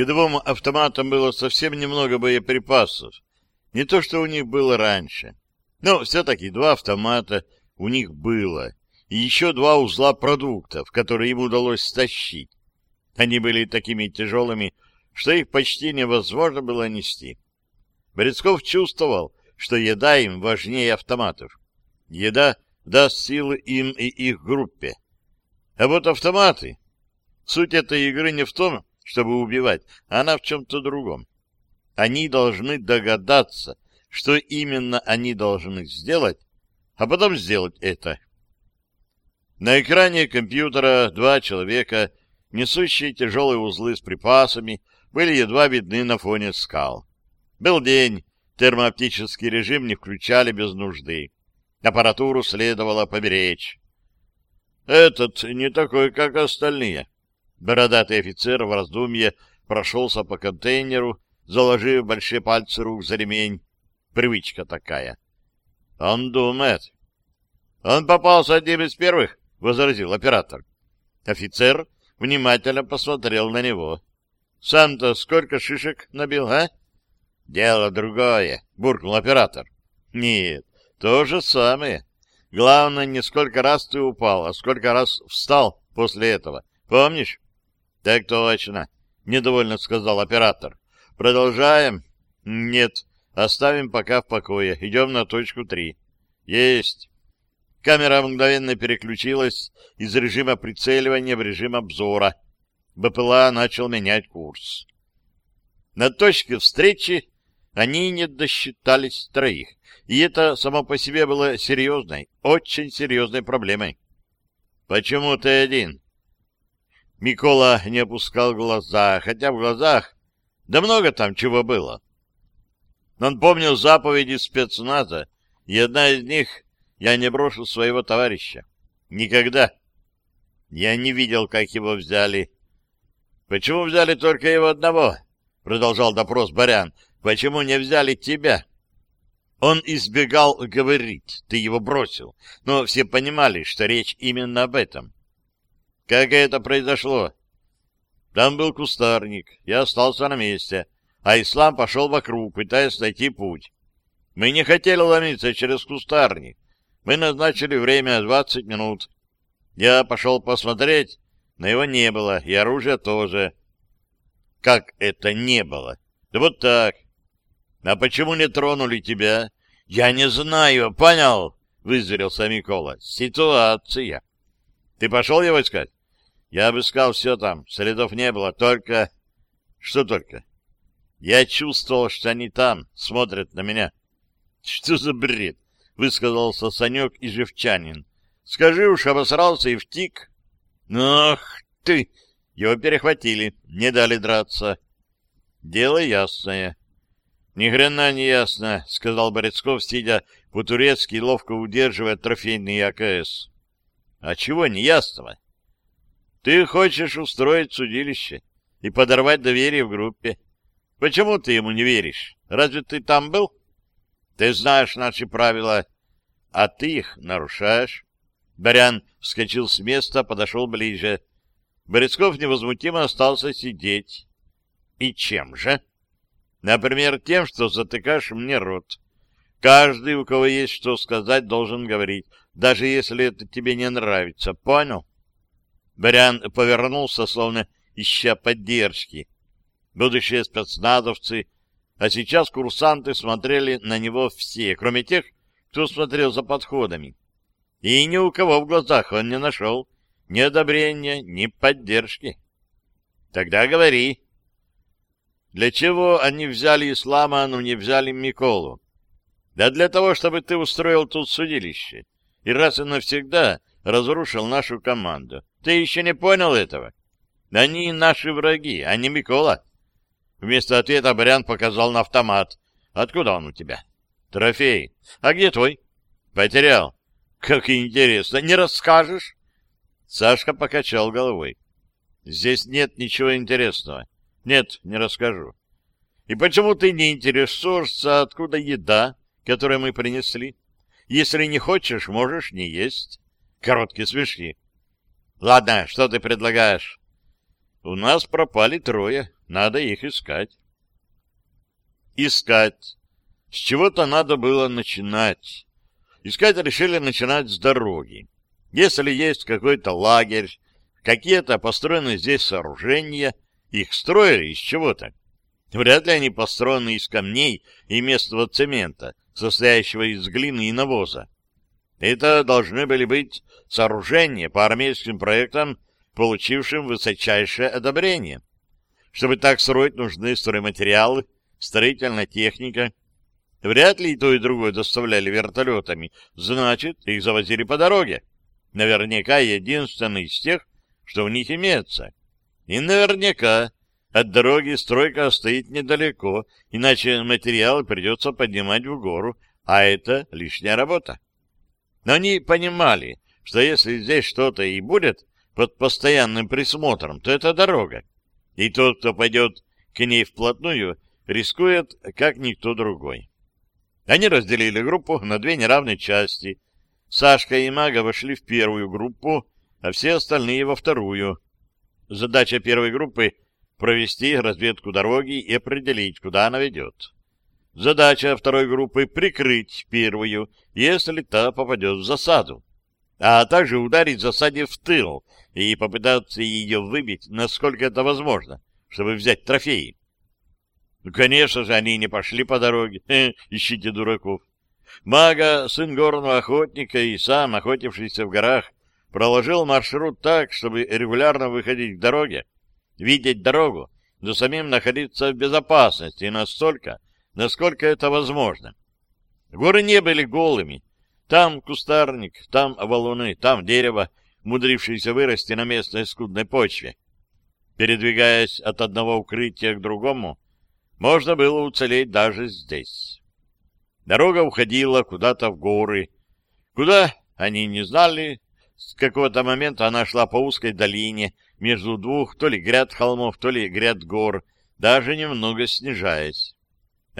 Годовым автоматам было совсем немного боеприпасов. Не то, что у них было раньше. Но все-таки два автомата у них было. И еще два узла продуктов, которые им удалось стащить. Они были такими тяжелыми, что их почти невозможно было нести. Брецков чувствовал, что еда им важнее автоматов. Еда даст силы им и их группе. А вот автоматы... Суть этой игры не в том, чтобы убивать, она в чем-то другом. Они должны догадаться, что именно они должны сделать, а потом сделать это. На экране компьютера два человека, несущие тяжелые узлы с припасами, были едва видны на фоне скал. Был день, термооптический режим не включали без нужды. Аппаратуру следовало поберечь. «Этот не такой, как остальные», Бородатый офицер в раздумье прошелся по контейнеру, заложив большие пальцы рук за ремень. Привычка такая. Он думает. Он попался одним из первых, возразил оператор. Офицер внимательно посмотрел на него. Сам-то сколько шишек набил, а? Дело другое, буркнул оператор. Нет, то же самое. Главное, не сколько раз ты упал, а сколько раз встал после этого. Помнишь? — Так точно, — недовольно сказал оператор. — Продолжаем? — Нет, оставим пока в покое. Идем на точку три. — Есть. Камера мгновенно переключилась из режима прицеливания в режим обзора. БПЛА начал менять курс. На точке встречи они не досчитались троих, и это само по себе было серьезной, очень серьезной проблемой. «Почему ты один?» Микола не опускал глаза, хотя в глазах да много там чего было. Он помнил заповеди спецназа, и одна из них «Я не брошу своего товарища». Никогда. Я не видел, как его взяли. «Почему взяли только его одного?» — продолжал допрос Барян. «Почему не взяли тебя?» Он избегал говорить, ты его бросил, но все понимали, что речь именно об этом. Как это произошло? Там был кустарник, я остался на месте, а Ислам пошел вокруг, пытаясь найти путь. Мы не хотели ломиться через кустарник. Мы назначили время 20 минут. Я пошел посмотреть, но его не было, и оружия тоже. Как это не было? Да вот так. А почему не тронули тебя? Я не знаю, понял, вызверился Микола. Ситуация. Ты пошел его искать? Я обыскал все там, следов не было, только... Что только? Я чувствовал, что они там, смотрят на меня. Что за бред? Высказался Санек и Живчанин. Скажи уж, обосрался и втик. Ах ты! Его перехватили, не дали драться. Дело ясное. Ни хрена не ясно, сказал Борецков, сидя по-турецки, ловко удерживая трофейный АКС. А чего не ясного? — ты хочешь устроить судилище и подорвать доверие в группе. Почему ты ему не веришь? Разве ты там был? Ты знаешь наши правила, а ты их нарушаешь. Барян вскочил с места, подошел ближе. Борецков невозмутимо остался сидеть. И чем же? Например, тем, что затыкаешь мне рот. Каждый, у кого есть что сказать, должен говорить, даже если это тебе не нравится. Понял? Барян повернулся, словно ища поддержки. Будущие спецназовцы, а сейчас курсанты смотрели на него все, кроме тех, кто смотрел за подходами. И ни у кого в глазах он не нашел ни одобрения, ни поддержки. Тогда говори. Для чего они взяли Ислама, но не взяли Миколу? Да для того, чтобы ты устроил тут судилище. И раз и навсегда разрушил нашу команду. Ты еще не понял этого? Они наши враги, а не Микола. Вместо ответа Барян показал на автомат. Откуда он у тебя? Трофей. А где твой? Потерял. Как интересно. Не расскажешь? Сашка покачал головой. Здесь нет ничего интересного. Нет, не расскажу. И почему ты не интересуешься, откуда еда, которую мы принесли? Если не хочешь, можешь не есть. Короткие смешки. Ладно, что ты предлагаешь? У нас пропали трое, надо их искать. Искать. С чего-то надо было начинать. Искать решили начинать с дороги. Если есть какой-то лагерь, какие-то построены здесь сооружения, их строили из чего-то. Вряд ли они построены из камней и местного цемента, состоящего из глины и навоза. Это должны были быть сооружения по армейским проектам, получившим высочайшее одобрение. Чтобы так строить, нужны стройматериалы, строительная техника. Вряд ли и то, и другое доставляли вертолетами. Значит, их завозили по дороге. Наверняка единственный из тех, что у них имеется. И наверняка от дороги стройка стоит недалеко, иначе материалы придется поднимать в гору, а это лишняя работа. Но они понимали, что если здесь что-то и будет под постоянным присмотром, то это дорога. И тот, кто пойдет к ней вплотную, рискует, как никто другой. Они разделили группу на две неравные части. Сашка и Мага вошли в первую группу, а все остальные во вторую. Задача первой группы — провести разведку дороги и определить, куда она ведет. Задача второй группы — прикрыть первую, если та попадет в засаду, а также ударить засаде в тыл и попытаться ее выбить, насколько это возможно, чтобы взять трофеи. Ну, конечно же, они не пошли по дороге. Ищите дураков. Мага, сын горного охотника и сам, охотившийся в горах, проложил маршрут так, чтобы регулярно выходить к дороге, видеть дорогу, но самим находиться в безопасности настолько, насколько это возможно. Горы не были голыми. Там кустарник, там валуны, там дерево, мудрившееся вырасти на местной скудной почве. Передвигаясь от одного укрытия к другому, можно было уцелеть даже здесь. Дорога уходила куда-то в горы. Куда, они не знали. С какого-то момента она шла по узкой долине между двух то ли гряд холмов, то ли гряд гор, даже немного снижаясь.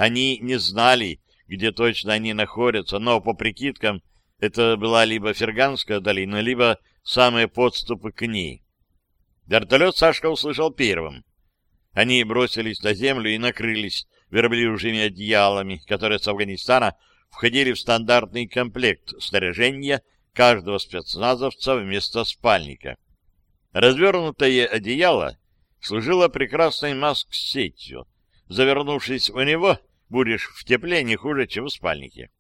Они не знали, где точно они находятся, но, по прикидкам, это была либо Ферганская долина, либо самые подступы к ней. Вертолет Сашка услышал первым. Они бросились на землю и накрылись верблюжьими одеялами, которые с Афганистана входили в стандартный комплект снаряжения каждого спецназовца вместо спальника. Развернутое одеяло служило прекрасной маск-сетью. Завернувшись в него, Будешь в тепле не хуже, чем в спальнике.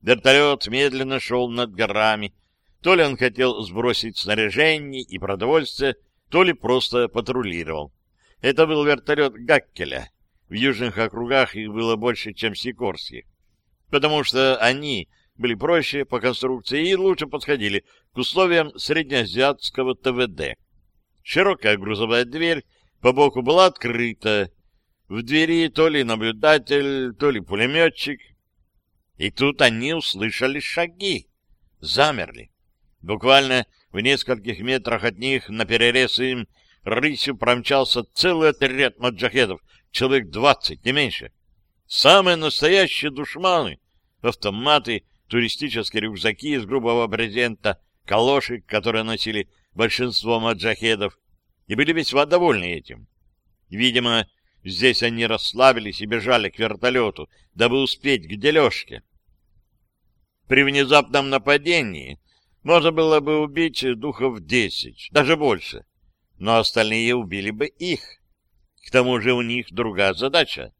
Вертолет медленно шел над горами. То ли он хотел сбросить снаряжение и продовольствие, то ли просто патрулировал. Это был вертолет Гаккеля. В южных округах их было больше, чем Сикорских, потому что они были проще по конструкции и лучше подходили к условиям среднеазиатского ТВД. Широкая грузовая дверь по боку была открыта, в двери то ли наблюдатель, то ли пулеметчик. И тут они услышали шаги. Замерли. Буквально в нескольких метрах от них на перерез им рысью промчался целый отряд маджахедов, человек двадцать, не меньше. Самые настоящие душманы. Автоматы, туристические рюкзаки из грубого брезента, калоши, которые носили большинство маджахедов, и были весьма довольны этим. Видимо, Здесь они расслабились и бежали к вертолету, дабы успеть к дележке. При внезапном нападении можно было бы убить духов десять, даже больше, но остальные убили бы их. К тому же у них другая задача.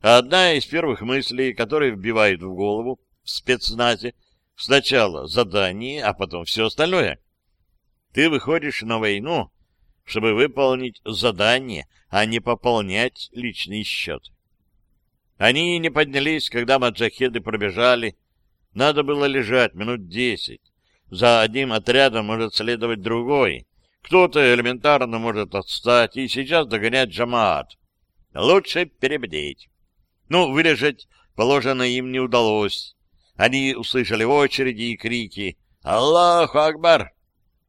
Одна из первых мыслей, которые вбивают в голову в спецназе, сначала задание, а потом все остальное. Ты выходишь на войну, чтобы выполнить задание, а не пополнять личный счет. Они не поднялись, когда маджахеды пробежали. Надо было лежать минут десять. За одним отрядом может следовать другой. Кто-то элементарно может отстать и сейчас догонять Джамаат. Лучше перебдеть. Ну, вылежать положено им не удалось. Они услышали очереди и крики «Аллаху Акбар!».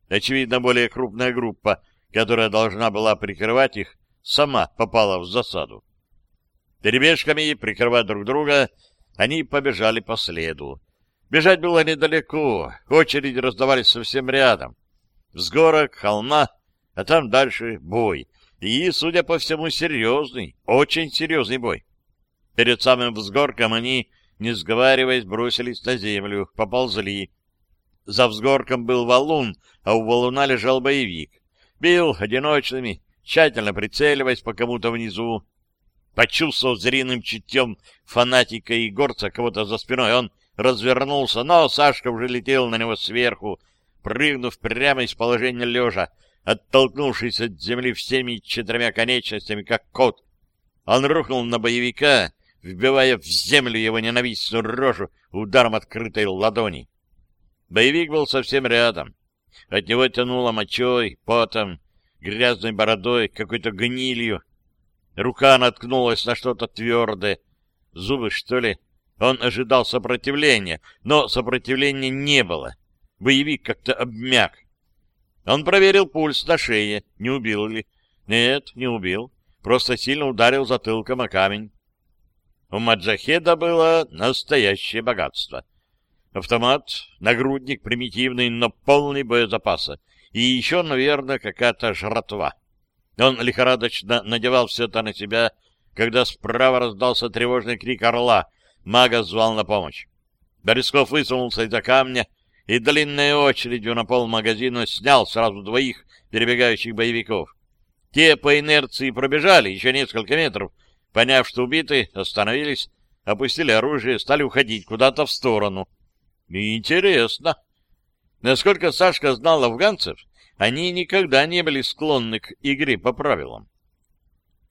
Очевидно, более крупная группа которая должна была прикрывать их, сама попала в засаду. Перебежками, прикрывая друг друга, они побежали по следу. Бежать было недалеко, очереди раздавались совсем рядом. Взгорок, холма, а там дальше бой. И, судя по всему, серьезный, очень серьезный бой. Перед самым взгорком они, не сговариваясь, бросились на землю, поползли. За взгорком был валун, а у валуна лежал боевик. Бил одиночными, тщательно прицеливаясь по кому-то внизу. Почувствовал звериным чутьем фанатика и горца кого-то за спиной, он развернулся, но Сашка уже летел на него сверху, прыгнув прямо из положения лежа, оттолкнувшись от земли всеми четырьмя конечностями, как кот. Он рухнул на боевика, вбивая в землю его ненавистную рожу ударом открытой ладони. Боевик был совсем рядом. От него тянуло мочой, потом, грязной бородой, какой-то гнилью. Рука наткнулась на что-то твердое. Зубы, что ли? Он ожидал сопротивления, но сопротивления не было. Боевик как-то обмяк. Он проверил пульс на шее, не убил ли. Нет, не убил. Просто сильно ударил затылком о камень. У Маджахеда было настоящее богатство — Автомат, нагрудник примитивный, но полный боезапаса. И еще, наверное, какая-то жратва. Он лихорадочно надевал все это на себя, когда справа раздался тревожный крик орла. Мага звал на помощь. Борисков высунулся из-за камня и длинной очередью на пол магазина снял сразу двоих перебегающих боевиков. Те по инерции пробежали еще несколько метров, поняв, что убиты, остановились, опустили оружие, стали уходить куда-то в сторону — Интересно. Насколько Сашка знал афганцев, они никогда не были склонны к игре по правилам.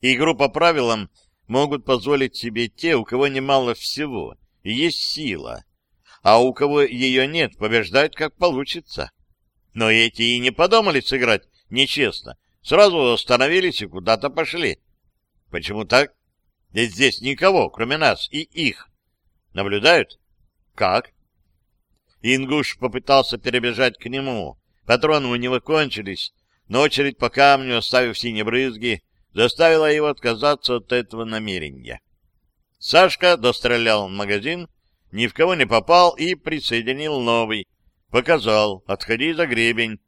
Игру по правилам могут позволить себе те, у кого немало всего, и есть сила, а у кого ее нет, побеждают как получится. Но эти и не подумали сыграть нечестно, сразу остановились и куда-то пошли. Почему так? Ведь здесь никого, кроме нас и их. Наблюдают? Как? Ингуш попытался перебежать к нему. Патроны у него кончились, но очередь по камню, оставив синие брызги, заставила его отказаться от этого намерения. Сашка дострелял магазин, ни в кого не попал и присоединил новый. Показал, отходи за гребень.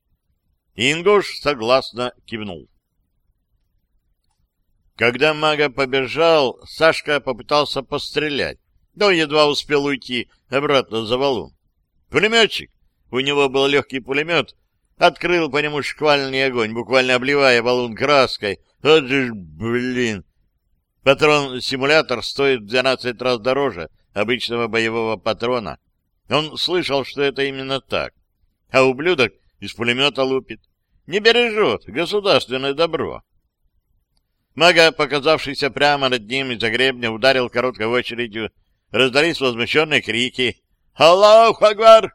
Ингуш согласно кивнул. Когда мага побежал, Сашка попытался пострелять, но едва успел уйти обратно за валун. Пулеметчик, у него был легкий пулемет, открыл по нему шквальный огонь, буквально обливая баллон краской. Вот же, блин! Патрон-симулятор стоит в 12 раз дороже обычного боевого патрона. Он слышал, что это именно так. А ублюдок из пулемета лупит. Не бережет государственное добро. Мага, показавшийся прямо над ним из-за гребня, ударил короткой очередью. Раздались возмущенные крики. Алло, Хагвар!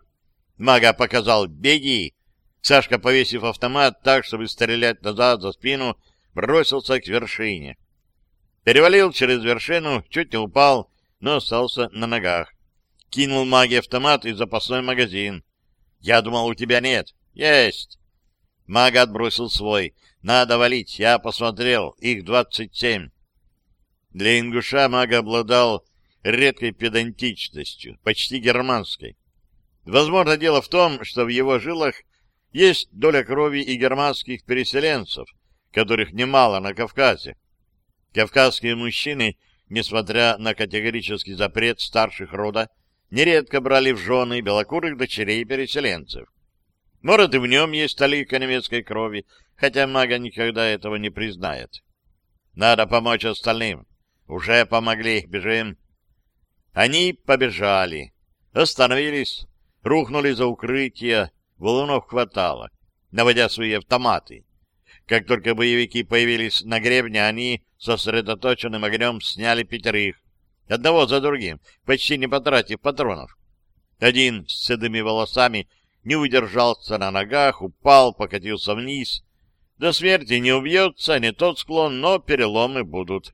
Мага показал «Беги!» Сашка, повесив автомат так, чтобы стрелять назад за спину, бросился к вершине. Перевалил через вершину, чуть не упал, но остался на ногах. Кинул Маге автомат и запасной магазин. «Я думал, у тебя нет». «Есть!» Мага отбросил свой. «Надо валить, я посмотрел, их двадцать семь». Для ингуша Мага обладал редкой педантичностью, почти германской. Возможно, дело в том, что в его жилах есть доля крови и германских переселенцев, которых немало на Кавказе. Кавказские мужчины, несмотря на категорический запрет старших рода, нередко брали в жены белокурых дочерей переселенцев. Может, и в нем есть талика немецкой крови, хотя мага никогда этого не признает. Надо помочь остальным. Уже помогли, бежим. Они побежали. Остановились, рухнули за укрытие, валунов хватало, наводя свои автоматы. Как только боевики появились на гребне, они сосредоточенным огнем сняли пятерых, одного за другим, почти не потратив патронов. Один с седыми волосами не удержался на ногах, упал, покатился вниз. До смерти не убьется, не тот склон, но переломы будут.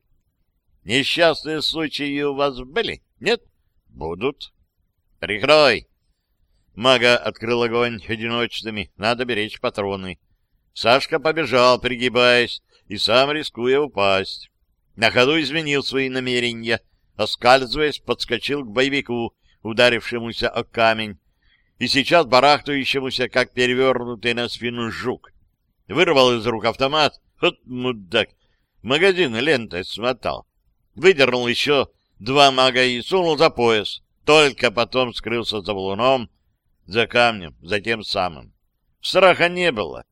Несчастные случаи у вас были? Нет? Будут. Прикрой. Мага открыл огонь одиночными. Надо беречь патроны. Сашка побежал, пригибаясь, и сам рискуя упасть. На ходу изменил свои намерения. Оскальзываясь, подскочил к боевику, ударившемуся о камень, и сейчас барахтающемуся, как перевернутый на спину жук. Вырвал из рук автомат. Вот мудак! Магазин лентой смотал. Выдернул еще два мага и сунул за пояс, только потом скрылся за валуном, за камнем, за тем самым. Страха не было.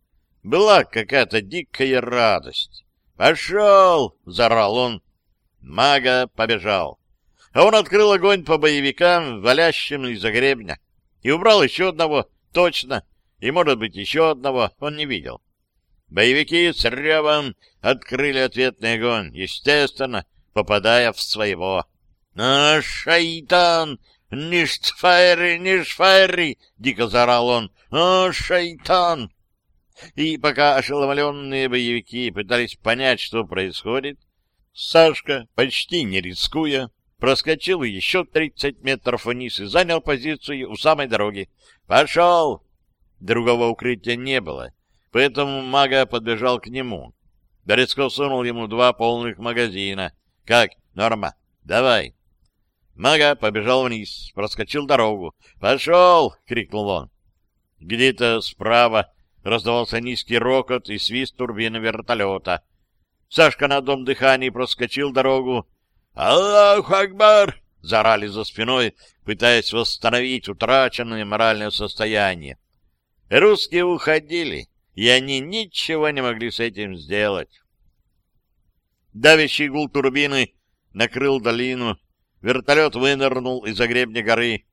Была какая-то дикая радость. «Пошел!» — заорал он. Мага побежал. А он открыл огонь по боевикам, валящим из-за гребня. И убрал еще одного, точно, и, может быть, еще одного, он не видел. Боевики с ревом открыли ответный огонь, естественно, попадая в своего. «А, шайтан! Ништфайри, ништфайри!» — дико заорал он. «А, шайтан!» И пока ошеломленные боевики пытались понять, что происходит, Сашка, почти не рискуя, проскочил еще 30 метров вниз и занял позицию у самой дороги. «Пошел!» Другого укрытия не было, поэтому мага подбежал к нему. Дорецко сунул ему два полных магазина. «Как, Норма, давай!» Мага побежал вниз, проскочил дорогу. «Пошел!» — крикнул он. Где-то справа раздавался низкий рокот и свист турбины вертолета. Сашка на дом дыхании проскочил дорогу. «Аллаху Акбар!» — заорали за спиной, пытаясь восстановить утраченное моральное состояние. Русские уходили, и они ничего не могли с этим сделать. Давящий гул турбины накрыл долину, Вертолет вынырнул из-за гребня горы.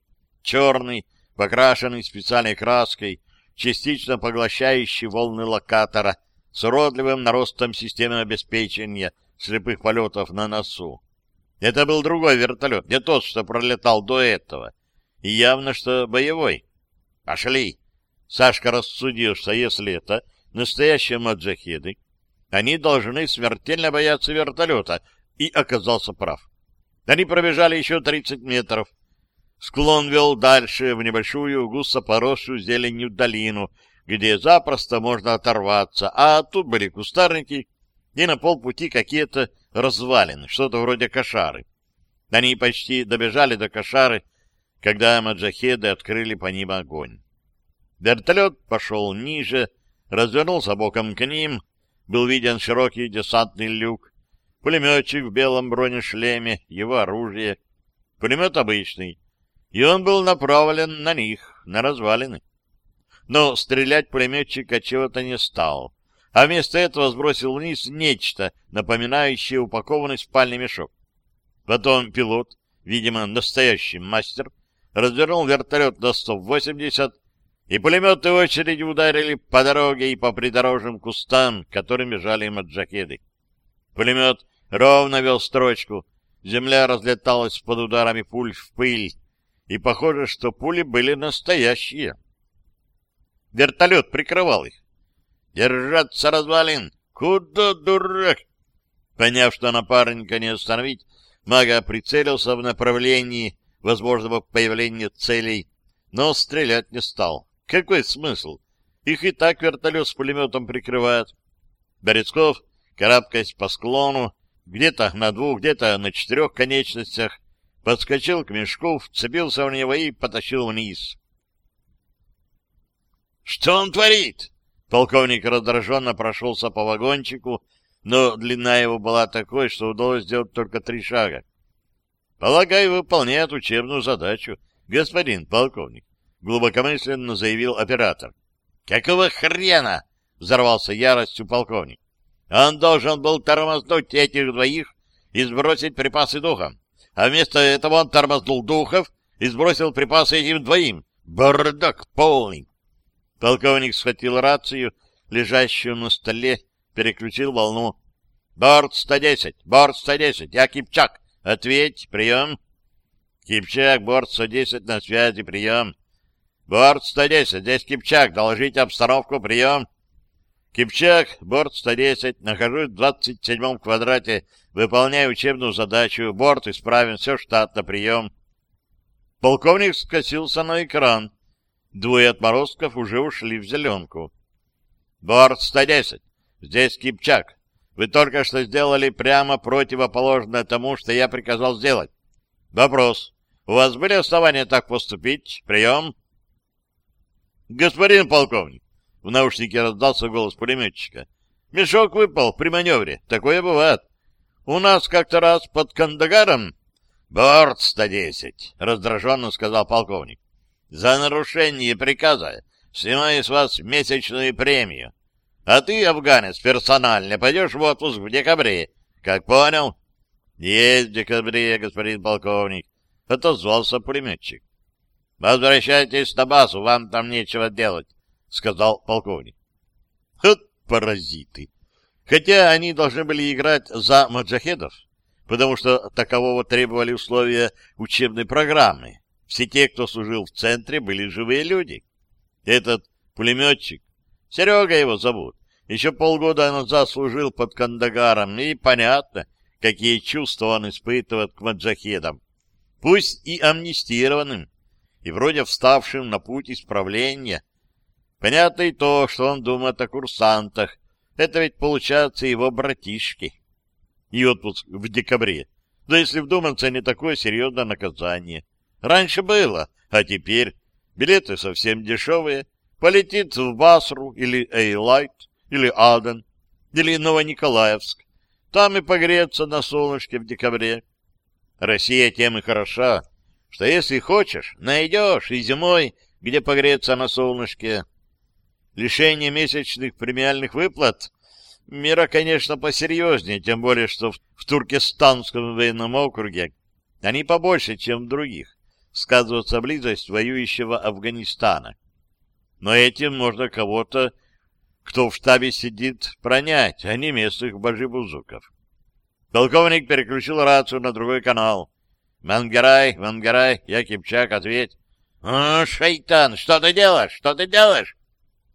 Черный, покрашенный специальной краской, частично поглощающий волны локатора, с уродливым наростом системы обеспечения слепых полетов на носу. Это был другой вертолет, не тот, что пролетал до этого, и явно, что боевой. Пошли! Сашка рассудил, что если это настоящие маджахеды, они должны смертельно бояться вертолета, и оказался прав. Они пробежали еще 30 метров. Склон вел дальше в небольшую, густо поросшую зеленью долину, где запросто можно оторваться, а тут были кустарники и на полпути какие-то развалины, что-то вроде кошары. Они почти добежали до кошары, когда маджахеды открыли по ним огонь. Вертолет пошел ниже, развернулся боком к ним, был виден широкий десантный люк, пулеметчик в белом бронешлеме, его оружие, пулемет обычный, и он был направлен на них, на развалины. Но стрелять пулеметчик от чего-то не стал, а вместо этого сбросил вниз нечто, напоминающее упакованный спальный мешок. Потом пилот, видимо, настоящий мастер, развернул вертолет до 180, и пулеметы в очереди ударили по дороге и по придорожным кустам, которыми жали маджахеды. Пулемет Ровно вел строчку. Земля разлеталась под ударами пуль в пыль. И похоже, что пули были настоящие. Вертолет прикрывал их. «Держаться, развалин! Куда, дурак?» Поняв, что напарника не остановить, мага прицелился в направлении возможного появления целей, но стрелять не стал. Какой смысл? Их и так вертолет с пулеметом прикрывает. Борецков, карабкаясь по склону, где-то на двух, где-то на четырех конечностях, подскочил к мешку, вцепился в него и потащил вниз. «Что он творит?» Полковник раздраженно прошелся по вагончику, но длина его была такой, что удалось сделать только три шага. «Полагаю, выполняет учебную задачу, господин полковник», — глубокомысленно заявил оператор. «Какого хрена?» — взорвался яростью полковник. Он должен был тормознуть этих двоих и сбросить припасы духа, А вместо этого он тормознул духов и сбросил припасы этим двоим. Бардак полный. Полковник схватил рацию, лежащую на столе, переключил волну. «Борт 110! Борт 110! Я Кипчак! Ответь! Прием!» «Кипчак, борт 110 на связи, прием!» «Борт 110, здесь Кипчак, доложите обстановку, прием!» Кипчак, борт 110, нахожусь в 27-м квадрате, выполняю учебную задачу, борт исправен, все штатно, прием. Полковник скосился на экран. Двое отморозков уже ушли в зеленку. Борт 110, здесь Кипчак. Вы только что сделали прямо противоположное тому, что я приказал сделать. Вопрос. У вас были основания так поступить? Прием. Господин полковник, в наушнике раздался голос пулеметчика. «Мешок выпал при маневре. Такое бывает. У нас как-то раз под Кандагаром...» «Борт 110», — раздраженно сказал полковник. «За нарушение приказа снимаю с вас месячную премию. А ты, афганец, персонально пойдешь в отпуск в декабре. Как понял?» «Есть в декабре, господин полковник», — отозвался пулеметчик. «Возвращайтесь на базу, вам там нечего делать сказал полковник. Вот паразиты. Хотя они должны были играть за маджахедов, потому что такового требовали условия учебной программы. Все те, кто служил в центре, были живые люди. Этот пулеметчик, Серега его зовут, еще полгода назад служил под Кандагаром, и понятно, какие чувства он испытывает к маджахедам, пусть и амнистированным, и вроде вставшим на путь исправления, Понятно и то, что он думает о курсантах. Это ведь, получается, его братишки. И отпуск в декабре. Да если вдуматься, не такое серьезное наказание. Раньше было, а теперь билеты совсем дешевые. Полетит в Басру или Эйлайт, или Аден, или Новониколаевск. Там и погреться на солнышке в декабре. Россия тем и хороша, что если хочешь, найдешь и зимой, где погреться на солнышке, Лишение месячных премиальных выплат — мера, конечно, посерьезнее, тем более, что в, в Туркестанском военном округе они побольше, чем в других. Сказывается близость воюющего Афганистана. Но этим можно кого-то, кто в штабе сидит, пронять, а не местных божибузуков. Полковник переключил рацию на другой канал. «Мангарай, Мангарай, я Кипчак, ответь!» «О, шайтан, что ты делаешь? Что ты делаешь?»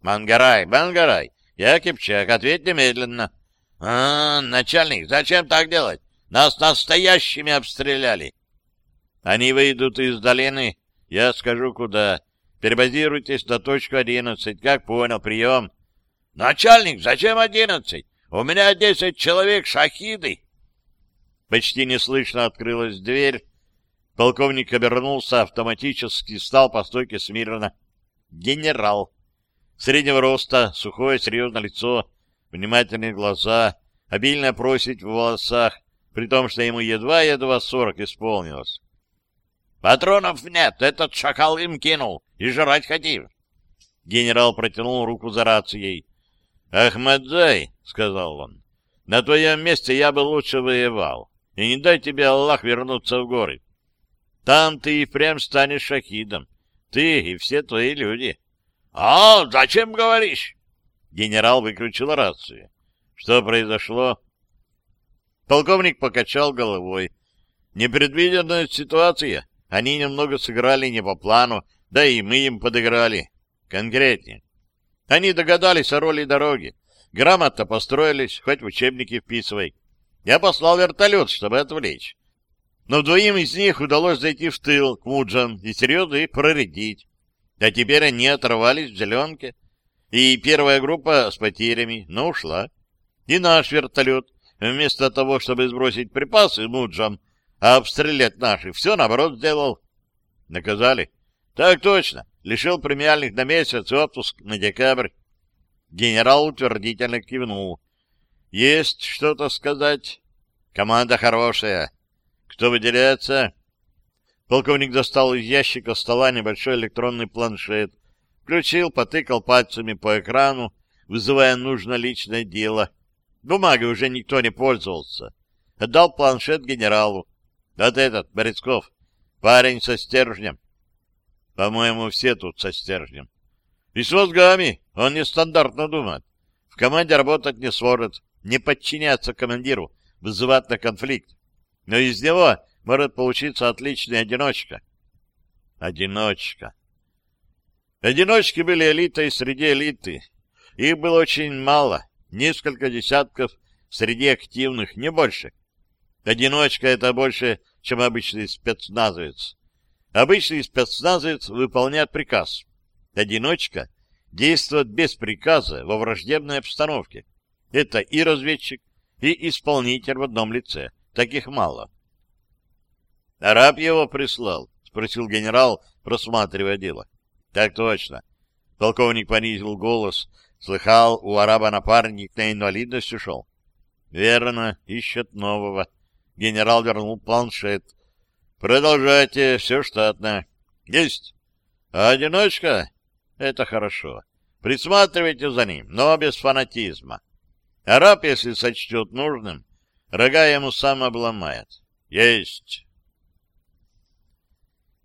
«Бангарай, Бангарай, я Кипчак, ответь немедленно». «А, начальник, зачем так делать? Нас настоящими обстреляли». «Они выйдут из долины, я скажу, куда. Перебазируйтесь на точку одиннадцать. Как понял, прием». «Начальник, зачем одиннадцать? У меня десять человек шахиды». Почти неслышно открылась дверь. Полковник обернулся автоматически, стал по стойке смирно. «Генерал!» Среднего роста, сухое, серьезное лицо, внимательные глаза, обильная просить в волосах, при том, что ему едва-едва сорок исполнилось. «Патронов нет, этот шакал им кинул, и жрать хотим!» Генерал протянул руку за рацией. «Ахмадзай», — сказал он, — «на твоем месте я бы лучше воевал, и не дай тебе Аллах вернуться в горы. Там ты и прям станешь шахидом, ты и все твои люди». — А, зачем говоришь? Генерал выключил рацию. — Что произошло? Полковник покачал головой. Непредвиденная ситуация. Они немного сыграли не по плану, да и мы им подыграли. Конкретнее. Они догадались о роли дороги. Грамотно построились, хоть в учебники вписывай. Я послал вертолет, чтобы отвлечь. Но двоим из них удалось зайти в тыл к Муджан и серьезно их прорядить. А теперь они оторвались в зеленке. И первая группа с потерями, но ушла. И наш вертолет, вместо того, чтобы сбросить припасы муджам, а обстрелять наших, все наоборот сделал. Наказали? Так точно. Лишил премиальных на месяц отпуск на декабрь. Генерал утвердительно кивнул. Есть что-то сказать? Команда хорошая. Кто выделяется? Полковник достал из ящика стола небольшой электронный планшет, включил, потыкал пальцами по экрану, вызывая нужное личное дело. Бумагой уже никто не пользовался. Отдал планшет генералу. Вот этот, Борецков, парень со стержнем. По-моему, все тут со стержнем. И с мозгами он нестандартно думает. В команде работать не сворот, не подчиняться командиру, вызывать на конфликт. Но из него может получиться отличный одиночка. Одиночка. Одиночки были элитой среди элиты. Их было очень мало, несколько десятков среди активных, не больше. Одиночка — это больше, чем обычный спецназовец. Обычный спецназовец выполняет приказ. Одиночка действует без приказа во враждебной обстановке. Это и разведчик, и исполнитель в одном лице. Таких мало. — Араб его прислал? — спросил генерал, просматривая дело. — Так точно. Полковник понизил голос. Слыхал, у араба напарник на инвалидность ушел. — Верно, ищет нового. Генерал вернул планшет. — Продолжайте, все штатно. — Есть. — А одиночка? — Это хорошо. Присматривайте за ним, но без фанатизма. Араб, если сочтет нужным, рога ему сам обломает. — Есть.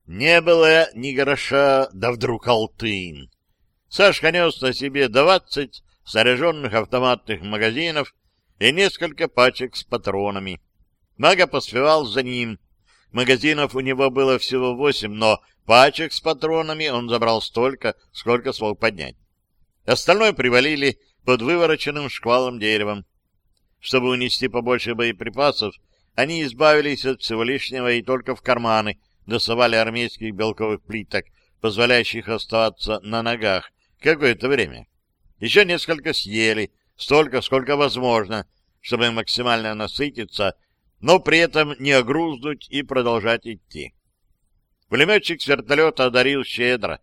Не было ни гроша, да вдруг алтын. Сашка нес на себе двадцать снаряженных автоматных магазинов и несколько пачек с патронами. Мага поспевал за ним. Магазинов у него было всего восемь, но пачек с патронами он забрал столько, сколько смог поднять. Остальное привалили под вывороченным шквалом деревом. Чтобы унести побольше боеприпасов, они избавились от всего лишнего и только в карманы досовали армейских белковых плиток, позволяющих оставаться на ногах какое-то время. Еще несколько съели, столько, сколько возможно, чтобы максимально насытиться, но при этом не огрузнуть и продолжать идти. Пулеметчик с вертолета одарил щедро.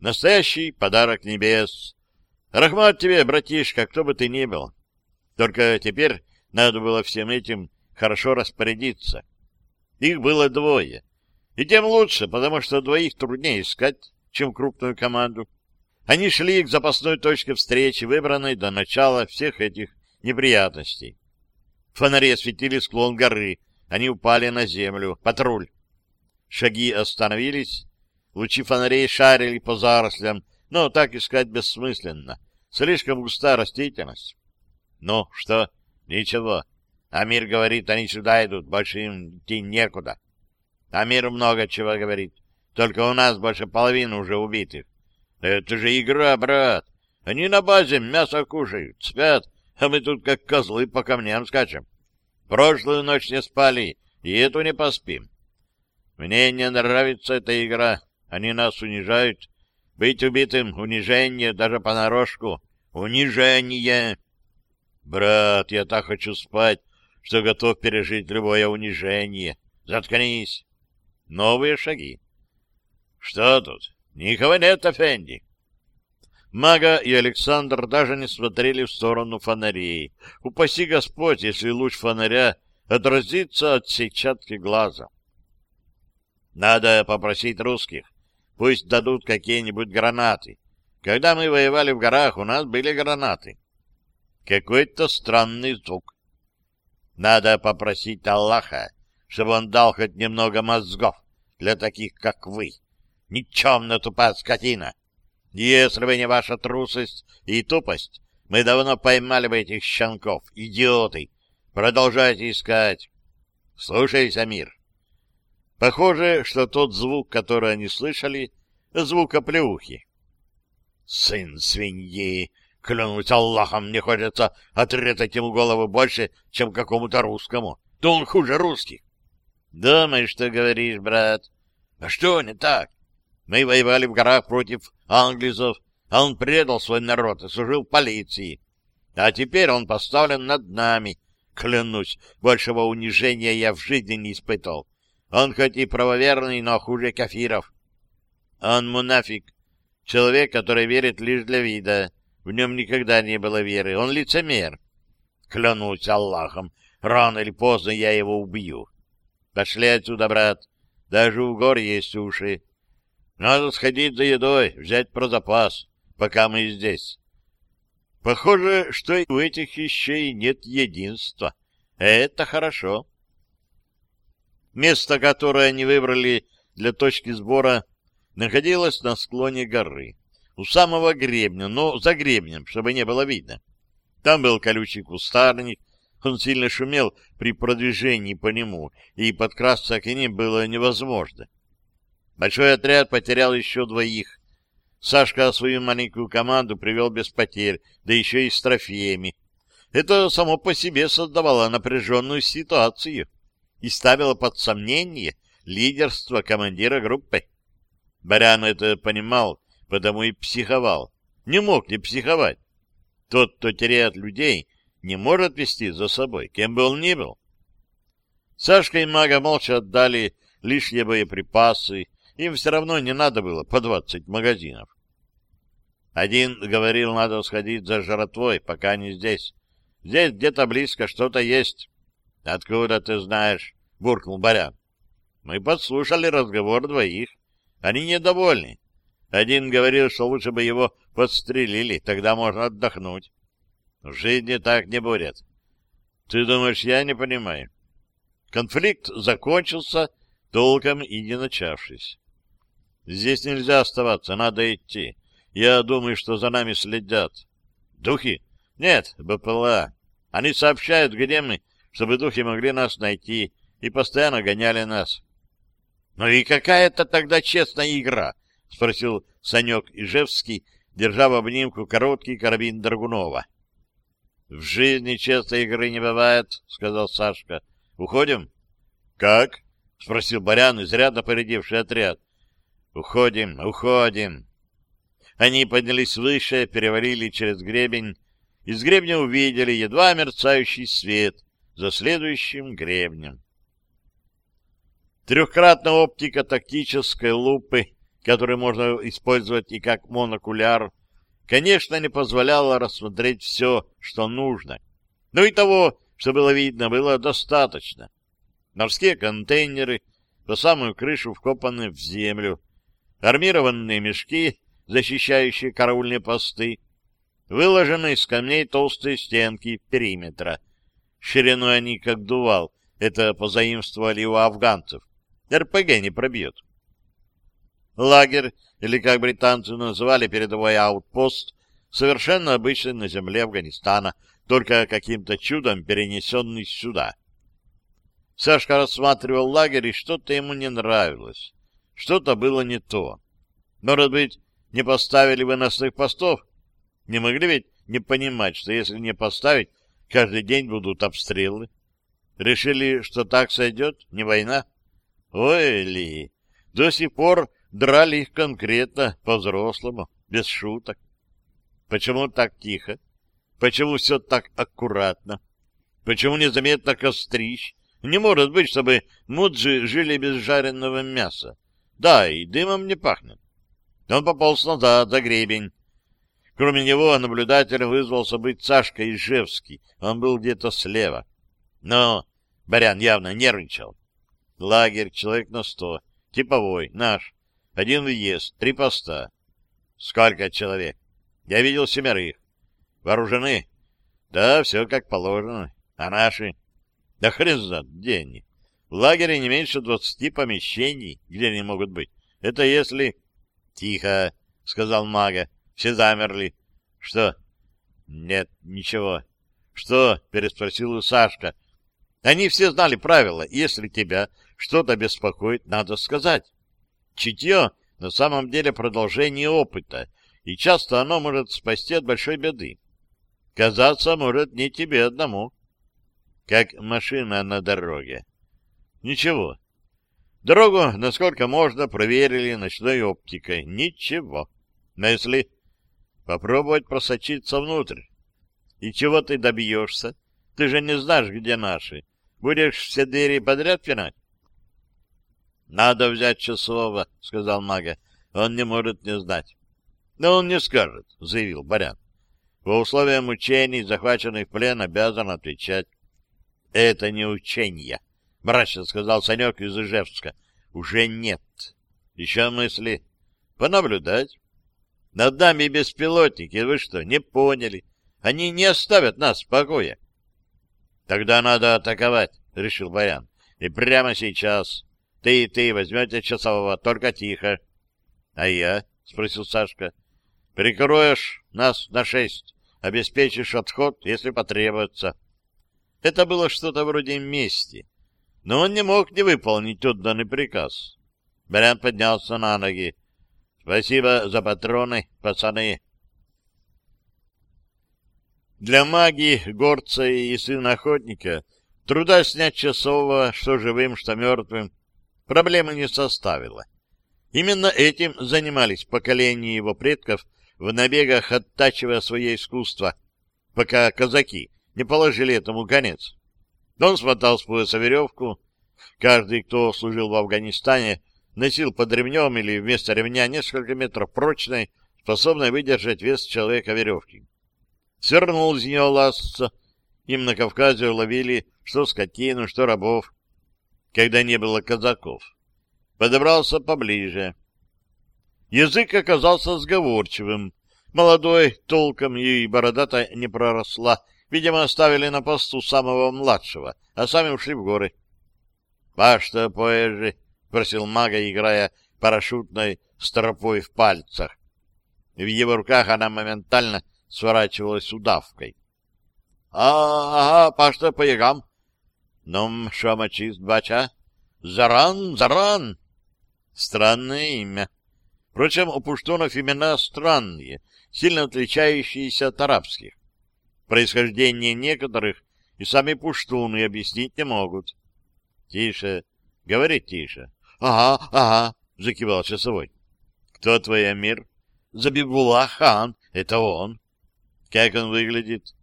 Настоящий подарок небес. Рахмат тебе, братишка, кто бы ты ни был. Только теперь надо было всем этим хорошо распорядиться. Их было двое — и тем лучше, потому что двоих труднее искать, чем крупную команду. Они шли к запасной точке встречи, выбранной до начала всех этих неприятностей. Фонари осветили склон горы. Они упали на землю. Патруль. Шаги остановились. Лучи фонарей шарили по зарослям, но так искать бессмысленно. Слишком густа растительность. Ну, что? Ничего. Амир говорит, они сюда идут, больше им идти некуда. А мир много чего говорит. Только у нас больше половины уже убитых. Это же игра, брат. Они на базе мясо кушают, спят, а мы тут как козлы по камням скачем. Прошлую ночь не спали, и эту не поспим. Мне не нравится эта игра. Они нас унижают. Быть убитым — унижение, даже понарошку. Унижение! Брат, я так хочу спать, что готов пережить любое унижение. Заткнись! Новые шаги. «Что тут? Никого нет, Эфенди!» Мага и Александр даже не смотрели в сторону фонарей. Упаси Господь, если луч фонаря отразится от сетчатки глаза. Надо попросить русских, пусть дадут какие-нибудь гранаты. Когда мы воевали в горах, у нас были гранаты. Какой-то странный звук. Надо попросить Аллаха, чтобы он дал хоть немного мозгов для таких, как вы. Никчемная тупая скотина! Если бы не ваша трусость и тупость, мы давно поймали бы этих щенков, идиоты. Продолжайте искать. Слушай, Самир. Похоже, что тот звук, который они слышали, звук оплеухи. Сын свиньи! Клянусь Аллахом, мне хочется отрезать ему голову больше, чем какому-то русскому. Да он хуже русских. Думай, что говоришь, брат. А что не так? Мы воевали в горах против англизов, а он предал свой народ и служил полиции. А теперь он поставлен над нами. Клянусь, большего унижения я в жизни не испытал. Он хоть и правоверный, но хуже кафиров. Он мунафик, человек, который верит лишь для вида. В нем никогда не было веры. Он лицемер. Клянусь Аллахом, рано или поздно я его убью. Пошли отсюда, брат. Даже у гор есть уши. Надо сходить за едой, взять про запас, пока мы здесь. Похоже, что у этих вещей нет единства. Это хорошо. Место, которое они выбрали для точки сбора, находилось на склоне горы, у самого гребня, но за гребнем, чтобы не было видно. Там был колючий кустарник, он сильно шумел при продвижении по нему, и подкрасться к ним было невозможно. Большой отряд потерял еще двоих. Сашка свою маленькую команду привел без потерь, да еще и с трофеями. Это само по себе создавало напряженную ситуацию и ставило под сомнение лидерство командира группы. Барян это понимал, потому и психовал. Не мог не психовать. Тот, кто теряет людей, не может вести за собой, кем бы он ни был. Сашка и Мага молча отдали лишние боеприпасы, им все равно не надо было по двадцать магазинов. Один говорил, надо сходить за жратвой, пока не здесь. Здесь где-то близко что-то есть. — Откуда ты знаешь? — буркнул Барян. — Мы подслушали разговор двоих. Они недовольны. Один говорил, что лучше бы его подстрелили, тогда можно отдохнуть. Жизни так не будет. Ты думаешь, я не понимаю? Конфликт закончился, толком и не начавшись. Здесь нельзя оставаться, надо идти. Я думаю, что за нами следят. Духи? Нет, БПЛА. Они сообщают, где мы, чтобы духи могли нас найти, и постоянно гоняли нас. — Ну и какая это тогда честная игра? — спросил Санек Ижевский, держа в обнимку короткий карабин Драгунова. — В жизни честной игры не бывает, — сказал Сашка. — Уходим? — Как? — спросил Барян, изрядно поредевший отряд. — Уходим, уходим. Они поднялись выше, перевалили через гребень. Из гребня увидели едва мерцающий свет за следующим гребнем. Трехкратная оптика тактической лупы, которую можно использовать и как монокуляр, — конечно, не позволяло рассмотреть все, что нужно. Но и того, что было видно, было достаточно. Морские контейнеры по самую крышу вкопаны в землю, армированные мешки, защищающие караульные посты, выложены из камней толстые стенки периметра. Шириной они как дувал, это позаимствовали у афганцев. РПГ не пробьет. Лагерь или, как британцы называли, передовой аутпост, совершенно обычный на земле Афганистана, только каким-то чудом перенесенный сюда. Сашка рассматривал лагерь, и что-то ему не нравилось. Что-то было не то. Может быть, не поставили выносных постов? Не могли ведь не понимать, что если не поставить, каждый день будут обстрелы. Решили, что так сойдет, не война? Ой, Ли, до сих пор драли их конкретно, по-взрослому, без шуток. Почему так тихо? Почему все так аккуратно? Почему незаметно кострищ? Не может быть, чтобы муджи жили без жареного мяса. Да, и дымом не пахнет. Он пополз назад за гребень. Кроме него наблюдатель вызвался быть Сашкой Ижевский. Он был где-то слева. Но Барян явно нервничал. Лагерь, человек на сто. Типовой, наш. Один въезд, три поста. Сколько человек? Я видел семерых. Вооружены? Да, все как положено. А наши? Да хрен знает, где они. В лагере не меньше двадцати помещений, где они могут быть. Это если... Тихо, сказал мага. Все замерли. Что? Нет, ничего. Что? Переспросил у Сашка. Они все знали правила. Если тебя что-то беспокоит, надо сказать. Чутье на самом деле продолжение опыта, и часто оно может спасти от большой беды. Казаться может не тебе одному. Как машина на дороге. Ничего. Дорогу, насколько можно, проверили ночной оптикой. Ничего. Но если попробовать просочиться внутрь, и чего ты добьешься? Ты же не знаешь, где наши. Будешь все двери подряд пинать? — Надо взять часового, — сказал Мага. — Он не может не знать. — Но он не скажет, — заявил Барян. — По условиям учений захваченный в плен обязан отвечать. — Это не учение, — мрачно сказал Санек из Ижевска. — Уже нет. Еще мысли. Понаблюдать. Над нами беспилотники, вы что, не поняли? Они не оставят нас в покое. — Тогда надо атаковать, — решил Барян. — И прямо сейчас. — ты и ты возьмете часового, только тихо. — А я? — спросил Сашка. — Прикроешь нас на шесть. Обеспечишь отход, если потребуется. Это было что-то вроде мести, но он не мог не выполнить отданный приказ. Брян поднялся на ноги. — Спасибо за патроны, пацаны. Для маги, горца и сына охотника труда снять часового, что живым, что мертвым, проблемы не составило. Именно этим занимались поколения его предков в набегах, оттачивая свое искусство, пока казаки не положили этому конец. Он смотал с пояса веревку. Каждый, кто служил в Афганистане, носил под ремнем или вместо ремня несколько метров прочной, способной выдержать вес человека веревки. Свернул из нее ласца. Им на Кавказе ловили что скотину, что рабов когда не было казаков. Подобрался поближе. Язык оказался сговорчивым. Молодой толком и бородата не проросла. Видимо, оставили на посту самого младшего, а сами ушли в горы. — Паш-то поэжи, — просил мага, играя парашютной стропой в пальцах. В его руках она моментально сворачивалась удавкой. — а, Ага, пашта по ягам, Ном Шамачис Бача? Заран, Заран! Странное имя. Впрочем, у пуштунов имена странные, сильно отличающиеся от арабских. Происхождение некоторых и сами пуштуны объяснить не могут. — Тише, — говорит тише. — Ага, ага, — закивал часовой. — Кто твой эмир? — Забибулла хан, это он. — Как он выглядит?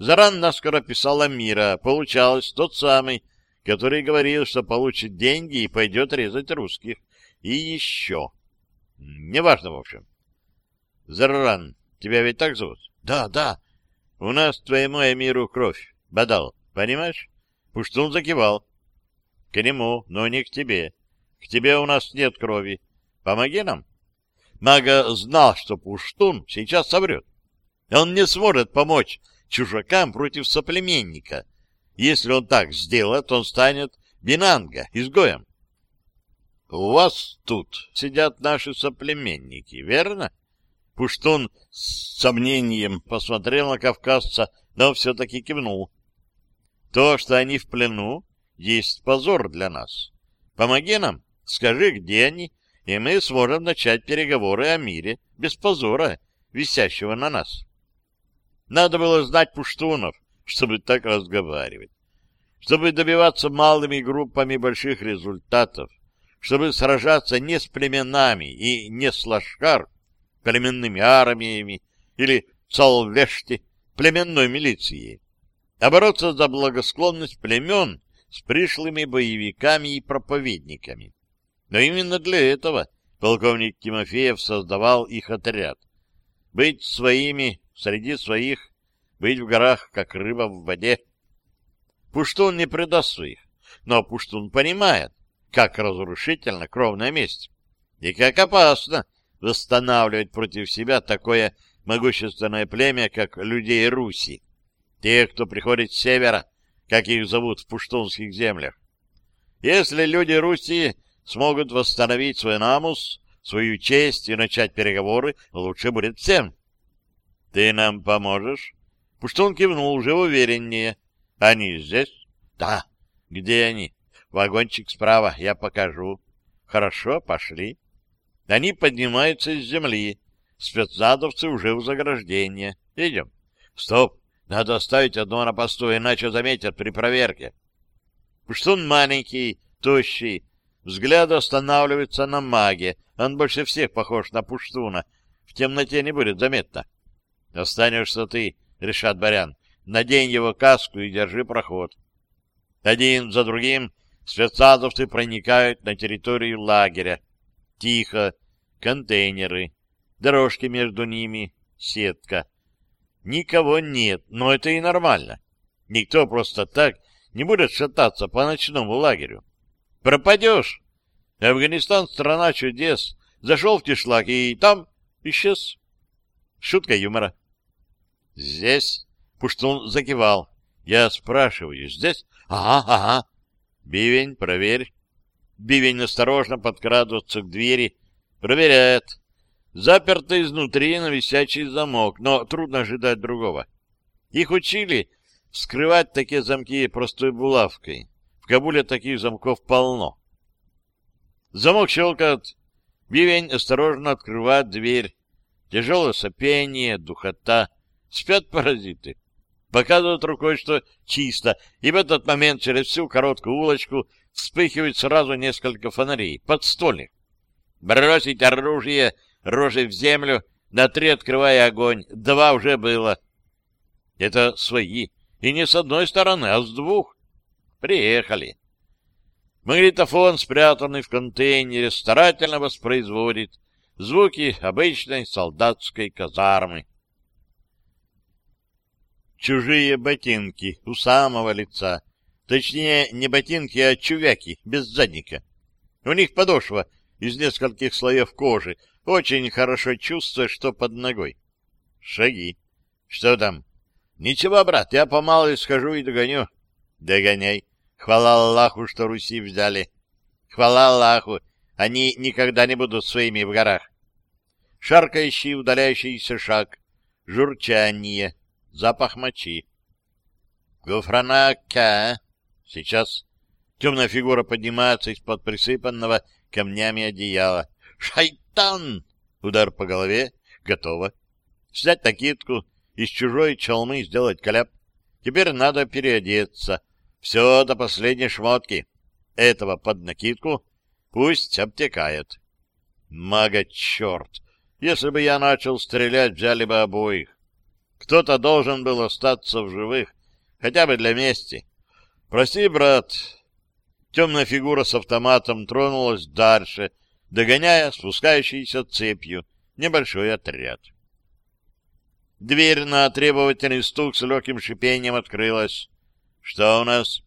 Заран наскоро писала мира. Получалось тот самый, который говорил, что получит деньги и пойдет резать русских. И еще. Неважно, в общем. Заран, тебя ведь так зовут? Да, да. У нас твоему эмиру кровь. Бадал, понимаешь? Пуштун закивал. К нему, но не к тебе. К тебе у нас нет крови. Помоги нам. Мага знал, что Пуштун сейчас соврет. Он не сможет помочь чужакам против соплеменника. Если он так сделает, он станет бинанга, изгоем. — У вас тут сидят наши соплеменники, верно? Пуштун с сомнением посмотрел на кавказца, но все-таки кивнул. — То, что они в плену, есть позор для нас. Помоги нам, скажи, где они, и мы сможем начать переговоры о мире без позора, висящего на нас. — надо было знать пуштунов, чтобы так разговаривать, чтобы добиваться малыми группами больших результатов, чтобы сражаться не с племенами и не с лашкар, племенными армиями или цалвешти, племенной милицией, а бороться за благосклонность племен с пришлыми боевиками и проповедниками. Но именно для этого полковник Тимофеев создавал их отряд быть своими среди своих, быть в горах, как рыба в воде. Пуштун не предаст своих, но Пуштун понимает, как разрушительно кровная месть и как опасно восстанавливать против себя такое могущественное племя, как людей Руси, тех, кто приходит с севера, как их зовут в пуштунских землях. Если люди Руси смогут восстановить свой намус, свою честь и начать переговоры лучше будет всем. — Ты нам поможешь? Пуштун кивнул уже увереннее. — Они здесь? — Да. — Где они? — Вагончик справа, я покажу. — Хорошо, пошли. Они поднимаются из земли. Спецзадовцы уже у заграждения. Идем. — Стоп! Надо оставить одно на посту, иначе заметят при проверке. Пуштун маленький, тощий, Взгляд останавливается на маге. Он больше всех похож на Пуштуна. В темноте не будет заметно. Останешься ты, решат Барян. Надень его каску и держи проход. Один за другим спецназовцы проникают на территорию лагеря. Тихо. Контейнеры. Дорожки между ними. Сетка. Никого нет, но это и нормально. Никто просто так не будет шататься по ночному лагерю. Пропадешь. Афганистан — страна чудес. Зашел в тишлак и там исчез. Шутка юмора. Здесь? Пуштун закивал. Я спрашиваю, здесь? Ага, ага. Бивень, проверь. Бивень осторожно подкрадывается к двери. Проверяет. Заперто изнутри на висячий замок, но трудно ожидать другого. Их учили вскрывать такие замки простой булавкой. Кабуле таких замков полно. Замок щелкает. Бивень осторожно открывает дверь. Тяжелое сопение, духота. Спят паразиты. Показывают рукой, что чисто, и в этот момент через всю короткую улочку вспыхивает сразу несколько фонарей, подстольных. Бросить оружие рожей в землю, на три открывая огонь. Два уже было. Это свои. И не с одной стороны, а с двух. Приехали. Магнитофон, спрятанный в контейнере, старательно воспроизводит звуки обычной солдатской казармы. Чужие ботинки у самого лица. Точнее, не ботинки, а чувяки, без задника. У них подошва из нескольких слоев кожи. Очень хорошо чувствуешь, что под ногой. Шаги. Что там? Ничего, брат, я помалу схожу и догоню. Догоняй. Хвала Аллаху, что Руси взяли. Хвала Аллаху, они никогда не будут своими в горах. Шаркающий удаляющийся шаг, журчание, запах мочи. Гофранака. Сейчас темная фигура поднимается из-под присыпанного камнями одеяла. Шайтан! Удар по голове. Готово. Снять накидку, из чужой чалмы сделать кляп. Теперь надо переодеться. Все до последней шмотки. Этого под накидку пусть обтекает. Мага черт! Если бы я начал стрелять, взяли бы обоих. Кто-то должен был остаться в живых, хотя бы для мести. Прости, брат. Темная фигура с автоматом тронулась дальше, догоняя спускающийся цепью небольшой отряд. Дверь на требовательный стук с легким шипением открылась. «Что у нас?»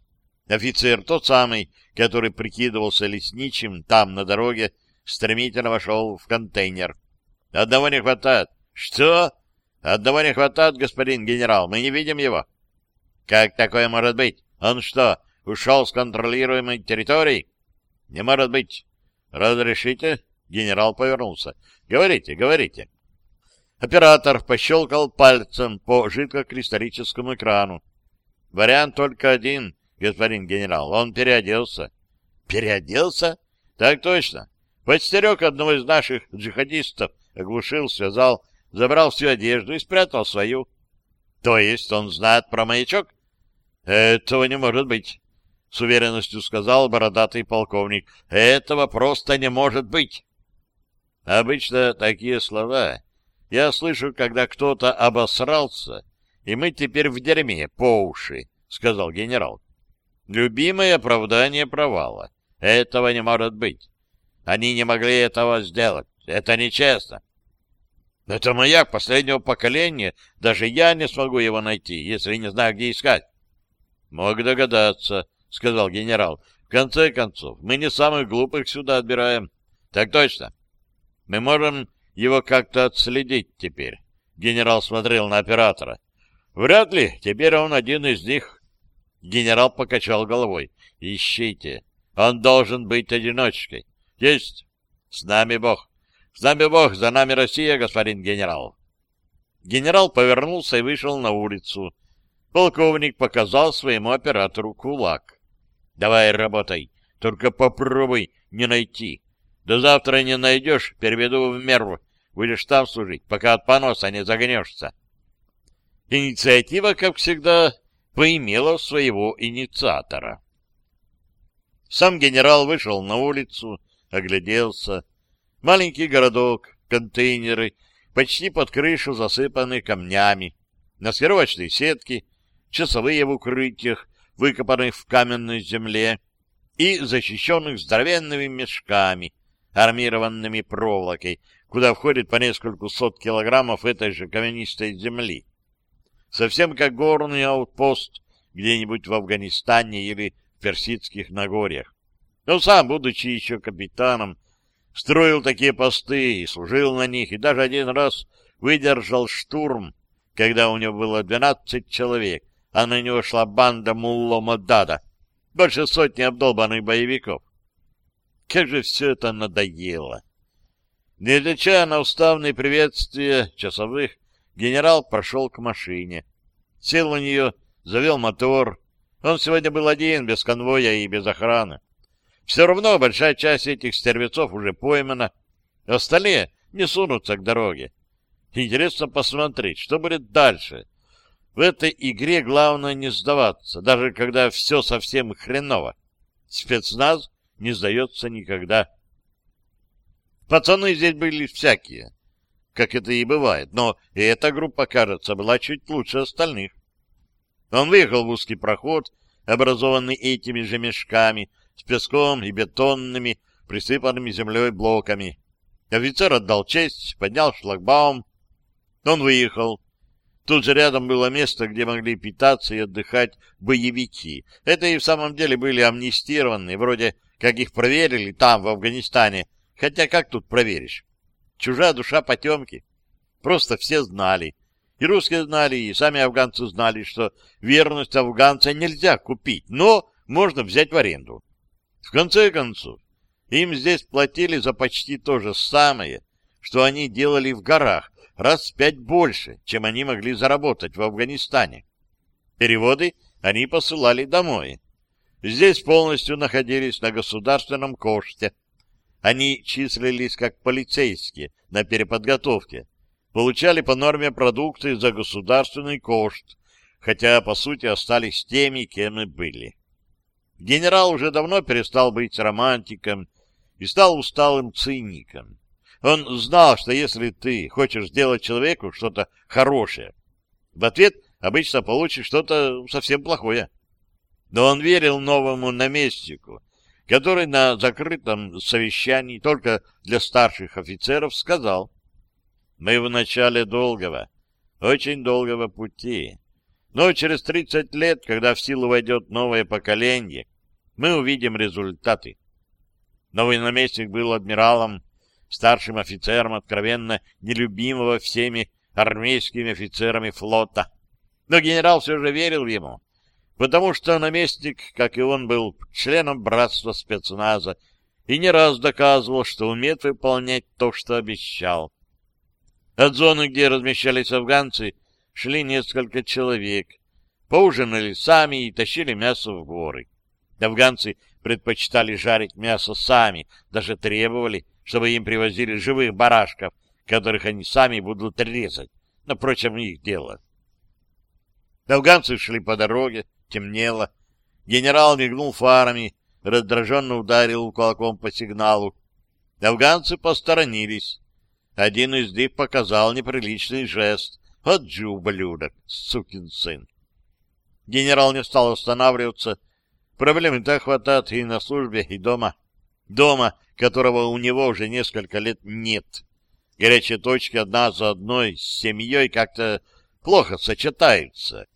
Офицер, тот самый, который прикидывался лесничим, там, на дороге, стремительно вошел в контейнер. «Одного не хватает». «Что?» «Одного не хватает, господин генерал. Мы не видим его». «Как такое может быть? Он что, ушел с контролируемой территории?» «Не может быть». «Разрешите?» Генерал повернулся. «Говорите, говорите». Оператор пощелкал пальцем по жидкокристаллическому экрану. Вариант только один, господин генерал. Он переоделся. Переоделся? Так точно. Подстерег одного из наших джихадистов, оглушил, связал, забрал всю одежду и спрятал свою. То есть он знает про маячок? Этого не может быть, с уверенностью сказал бородатый полковник. Этого просто не может быть. Обычно такие слова я слышу, когда кто-то обосрался и мы теперь в дерьме по уши», — сказал генерал. «Любимое оправдание провала. Этого не может быть. Они не могли этого сделать. Это нечестно». «Это маяк последнего поколения. Даже я не смогу его найти, если не знаю, где искать». «Мог догадаться», — сказал генерал. «В конце концов, мы не самых глупых сюда отбираем». «Так точно. Мы можем его как-то отследить теперь». Генерал смотрел на оператора. Вряд ли, теперь он один из них. Генерал покачал головой. Ищите. Он должен быть одиночкой. Есть. С нами Бог. С нами Бог, за нами Россия, господин генерал. Генерал повернулся и вышел на улицу. Полковник показал своему оператору кулак. Давай работай, только попробуй не найти. До завтра не найдешь, переведу в меру. Будешь там служить, пока от поноса не загнешься. Инициатива, как всегда, поимела своего инициатора. Сам генерал вышел на улицу, огляделся. Маленький городок, контейнеры, почти под крышу засыпаны камнями, маскировочные сетки, часовые в укрытиях, выкопанных в каменной земле и защищенных здоровенными мешками, армированными проволокой, куда входит по несколько сот килограммов этой же каменистой земли совсем как горный аутпост где-нибудь в Афганистане или в Персидских Нагорьях. Но сам, будучи еще капитаном, строил такие посты и служил на них, и даже один раз выдержал штурм, когда у него было 12 человек, а на него шла банда Мулло Мадада, больше сотни обдолбанных боевиков. Как же все это надоело! Не отличая на уставные приветствия часовых, генерал прошел к машине. Сел в нее, завел мотор. Он сегодня был один, без конвоя и без охраны. Все равно большая часть этих стервецов уже поймана. Остальные не сунутся к дороге. Интересно посмотреть, что будет дальше. В этой игре главное не сдаваться, даже когда все совсем хреново. Спецназ не сдается никогда. Пацаны здесь были всякие как это и бывает, но и эта группа, кажется, была чуть лучше остальных. Он выехал в узкий проход, образованный этими же мешками, с песком и бетонными, присыпанными землей блоками. Офицер отдал честь, поднял шлагбаум. Он выехал. Тут же рядом было место, где могли питаться и отдыхать боевики. Это и в самом деле были амнистированные, вроде как их проверили там, в Афганистане. Хотя как тут проверишь? чужая душа потемки. Просто все знали. И русские знали, и сами афганцы знали, что верность афганца нельзя купить, но можно взять в аренду. В конце концов, им здесь платили за почти то же самое, что они делали в горах, раз в пять больше, чем они могли заработать в Афганистане. Переводы они посылали домой. Здесь полностью находились на государственном коште – они числились как полицейские на переподготовке, получали по норме продукты за государственный кошт, хотя, по сути, остались теми, кем и были. Генерал уже давно перестал быть романтиком и стал усталым циником. Он знал, что если ты хочешь сделать человеку что-то хорошее, в ответ обычно получишь что-то совсем плохое. Но он верил новому наместнику — который на закрытом совещании только для старших офицеров сказал, «Мы в начале долгого, очень долгого пути, но через 30 лет, когда в силу войдет новое поколение, мы увидим результаты». Новый наместник был адмиралом, старшим офицером откровенно нелюбимого всеми армейскими офицерами флота. Но генерал все же верил ему потому что наместник, как и он, был членом братства спецназа и не раз доказывал, что умеет выполнять то, что обещал. От зоны, где размещались афганцы, шли несколько человек. Поужинали сами и тащили мясо в горы. Афганцы предпочитали жарить мясо сами, даже требовали, чтобы им привозили живых барашков, которых они сами будут резать. Но, впрочем, их дело. Афганцы шли по дороге, темнело. Генерал мигнул фарами, раздраженно ударил кулаком по сигналу. Афганцы посторонились. Один из них показал неприличный жест. «От же ублюдок, сукин сын!» Генерал не стал останавливаться. Проблем и так хватает и на службе, и дома. Дома, которого у него уже несколько лет нет. Горячие точки одна за одной с семьей как-то плохо сочетаются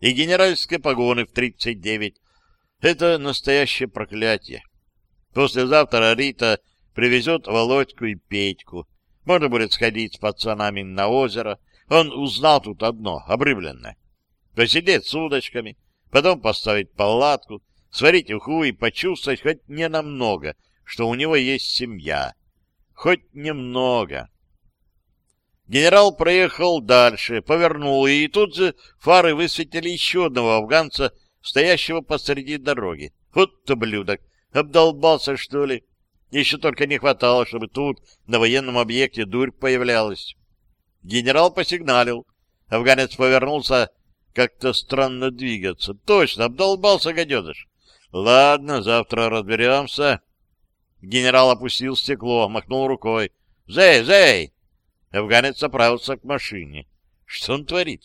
и генеральской погоны в 39. Это настоящее проклятие. Послезавтра Рита привезет Володьку и Петьку. Можно будет сходить с пацанами на озеро. Он узнал тут одно, обрывленное. Посидеть с удочками, потом поставить палатку, сварить уху и почувствовать хоть ненамного, что у него есть семья. Хоть немного. Генерал проехал дальше, повернул, и тут же фары высветили еще одного афганца, стоящего посреди дороги. Вот-то блюдок! Обдолбался, что ли? Еще только не хватало, чтобы тут на военном объекте дурь появлялась. Генерал посигналил. Афганец повернулся, как-то странно двигаться. Точно, обдолбался, гаденыш. Ладно, завтра разберемся. Генерал опустил стекло, махнул рукой. «Зей, зей!» Афганец направился к машине. Что он творит?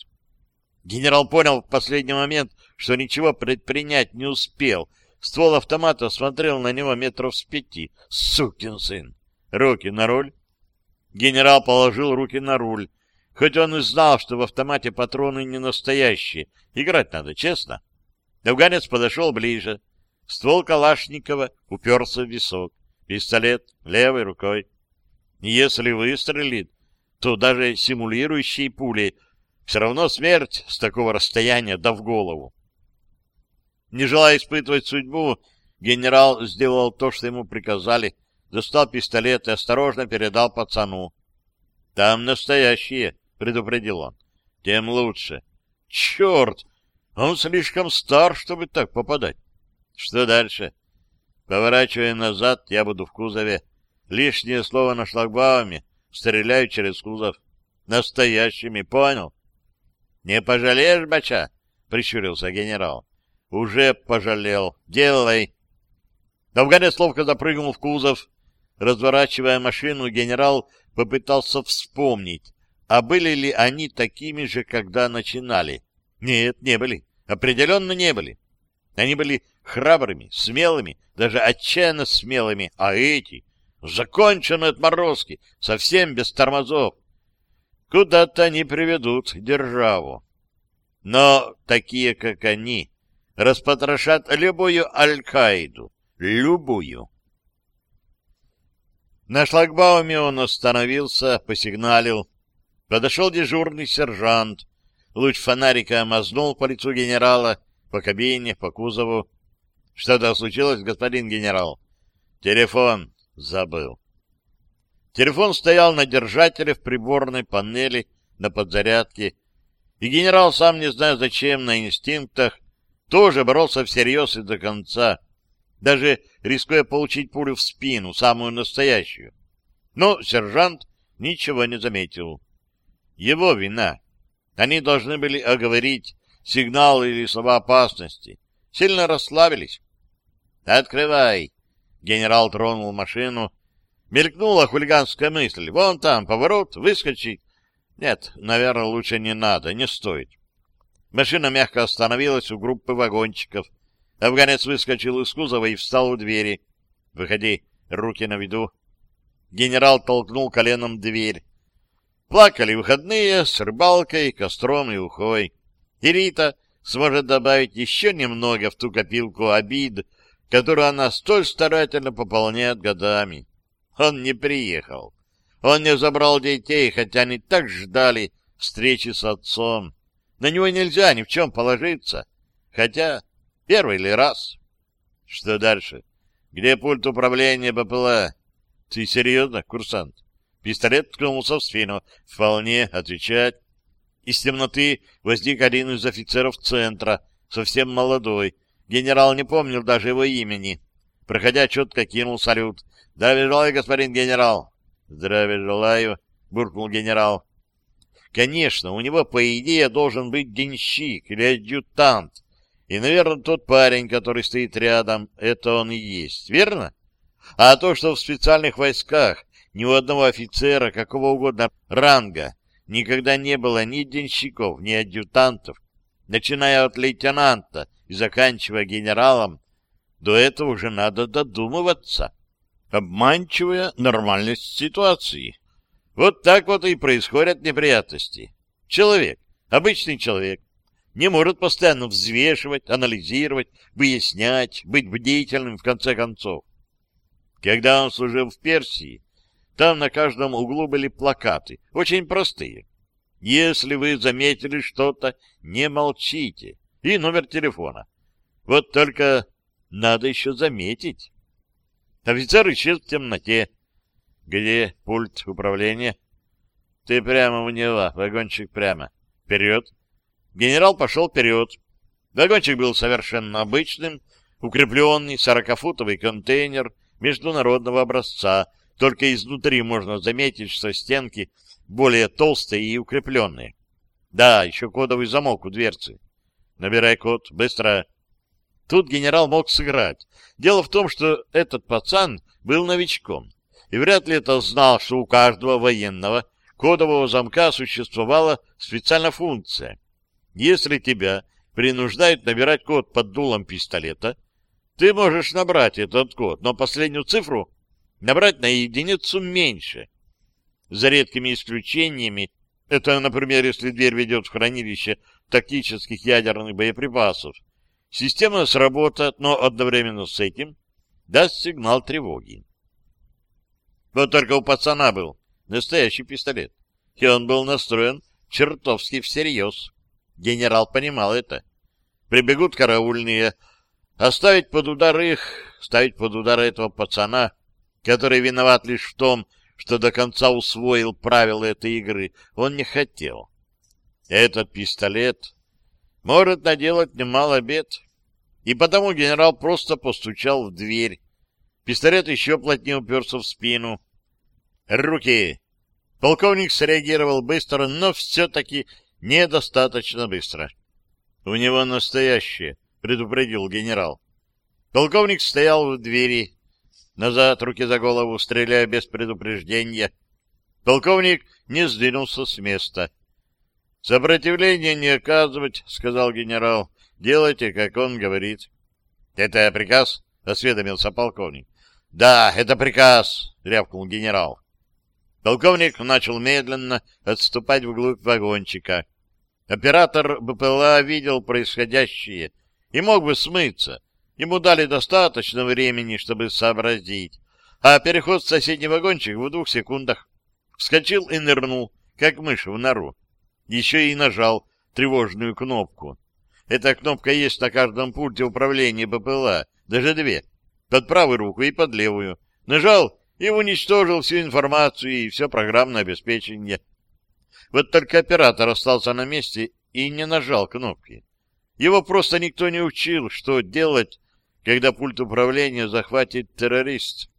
Генерал понял в последний момент, что ничего предпринять не успел. Ствол автомата смотрел на него метров с пяти. Сукин сын! Руки на руль. Генерал положил руки на руль. Хоть он и знал, что в автомате патроны не настоящие. Играть надо честно. Афганец подошел ближе. Ствол Калашникова уперся в висок. Пистолет левой рукой. Если выстрелит, то даже симулирующие пули все равно смерть с такого расстояния да в голову. Не желая испытывать судьбу, генерал сделал то, что ему приказали, достал пистолет и осторожно передал пацану. — Там настоящие, — предупредил он. — Тем лучше. — Черт! Он слишком стар, чтобы так попадать. — Что дальше? — Поворачивая назад, я буду в кузове. Лишнее слово на шлагбауме Стреляют через кузов. Настоящими, понял? Не пожалеешь, бача? Прищурился генерал. Уже пожалел. Делай. Довгарец ловко запрыгнул в кузов. Разворачивая машину, генерал попытался вспомнить, а были ли они такими же, когда начинали. Нет, не были. Определенно не были. Они были храбрыми, смелыми, даже отчаянно смелыми, а эти Закончены отморозки, совсем без тормозов. Куда-то они приведут державу. Но такие, как они, распотрошат любую Аль-Каиду. Любую. На шлагбауме он остановился, посигналил. Подошел дежурный сержант. Луч фонарика мазнул по лицу генерала, по кабине, по кузову. — Что-то случилось, господин генерал? — Телефон забыл. Телефон стоял на держателе в приборной панели на подзарядке, и генерал, сам не зная зачем, на инстинктах, тоже боролся всерьез и до конца, даже рискуя получить пулю в спину, самую настоящую. Но сержант ничего не заметил. Его вина. Они должны были оговорить сигналы или слова опасности. Сильно расслабились. «Открывай!» Генерал тронул машину. Мелькнула хулиганская мысль. Вон там, поворот, выскочить. Нет, наверное, лучше не надо, не стоит. Машина мягко остановилась у группы вагончиков. Афганец выскочил из кузова и встал у двери. «Выходи, руки на виду». Генерал толкнул коленом дверь. Плакали выходные с рыбалкой, костром и ухой. И Рита сможет добавить еще немного в ту копилку обид, которую она столь старательно пополняет годами. Он не приехал. Он не забрал детей, хотя они так ждали встречи с отцом. На него нельзя ни в чем положиться. Хотя первый ли раз? Что дальше? Где пульт управления БПЛА? Ты серьезно, курсант? Пистолет ткнулся в спину. Вполне отвечать. Из темноты возник один из офицеров центра, совсем молодой, Генерал не помнил даже его имени. Проходя четко, кинул салют. «Здравия желаю, господин генерал!» «Здравия желаю!» — буркнул генерал. «Конечно, у него, по идее, должен быть денщик или адъютант. И, наверное, тот парень, который стоит рядом, это он и есть, верно? А то, что в специальных войсках ни у одного офицера какого угодно ранга никогда не было ни денщиков, ни адъютантов, начиная от лейтенанта, и заканчивая генералом, до этого уже надо додумываться, обманчивая нормальность ситуации. Вот так вот и происходят неприятности. Человек, обычный человек, не может постоянно взвешивать, анализировать, выяснять, быть бдительным в конце концов. Когда он служил в Персии, там на каждом углу были плакаты, очень простые. Если вы заметили что-то, не молчите и номер телефона. Вот только надо еще заметить. Офицер исчез в темноте. Где пульт управления? Ты прямо в него, вагончик прямо. Вперед. Генерал пошел вперед. Вагончик был совершенно обычным, укрепленный сорокафутовый контейнер международного образца, только изнутри можно заметить, что стенки более толстые и укрепленные. Да, еще кодовый замок у дверцы. Набирай код, быстро!» Тут генерал мог сыграть. Дело в том, что этот пацан был новичком, и вряд ли это знал, что у каждого военного кодового замка существовала специальная функция. Если тебя принуждают набирать код под дулом пистолета, ты можешь набрать этот код, но последнюю цифру набрать на единицу меньше. За редкими исключениями это, например, если дверь ведет в хранилище тактических ядерных боеприпасов. Система сработает, но одновременно с этим даст сигнал тревоги. Вот только у пацана был настоящий пистолет, и он был настроен чертовски всерьез. Генерал понимал это. Прибегут караульные, оставить под удар их, ставить под удар этого пацана, который виноват лишь в том, что до конца усвоил правила этой игры, он не хотел. Этот пистолет может наделать немало бед, и потому генерал просто постучал в дверь. Пистолет еще плотнее уперся в спину. «Руки!» Полковник среагировал быстро, но все-таки недостаточно быстро. «У него настоящее», — предупредил генерал. Полковник стоял в двери, назад, руки за голову, стреляя без предупреждения. Полковник не сдвинулся с места. «Сопротивления не оказывать», — сказал генерал. «Делайте, как он говорит». «Это приказ?» — осведомился полковник. «Да, это приказ», — рявкнул генерал. Полковник начал медленно отступать вглубь вагончика. Оператор БПЛА видел происходящее и мог бы смыться, Ему дали достаточно времени, чтобы сообразить, а переход в соседний вагончик в двух секундах. Вскочил и нырнул, как мышь в нору. Еще и нажал тревожную кнопку. Эта кнопка есть на каждом пульте управления БПЛА, даже две, под правую руку и под левую. Нажал и уничтожил всю информацию и все программное обеспечение. Вот только оператор остался на месте и не нажал кнопки. Его просто никто не учил, что делать когда пульт управления захватит террорист.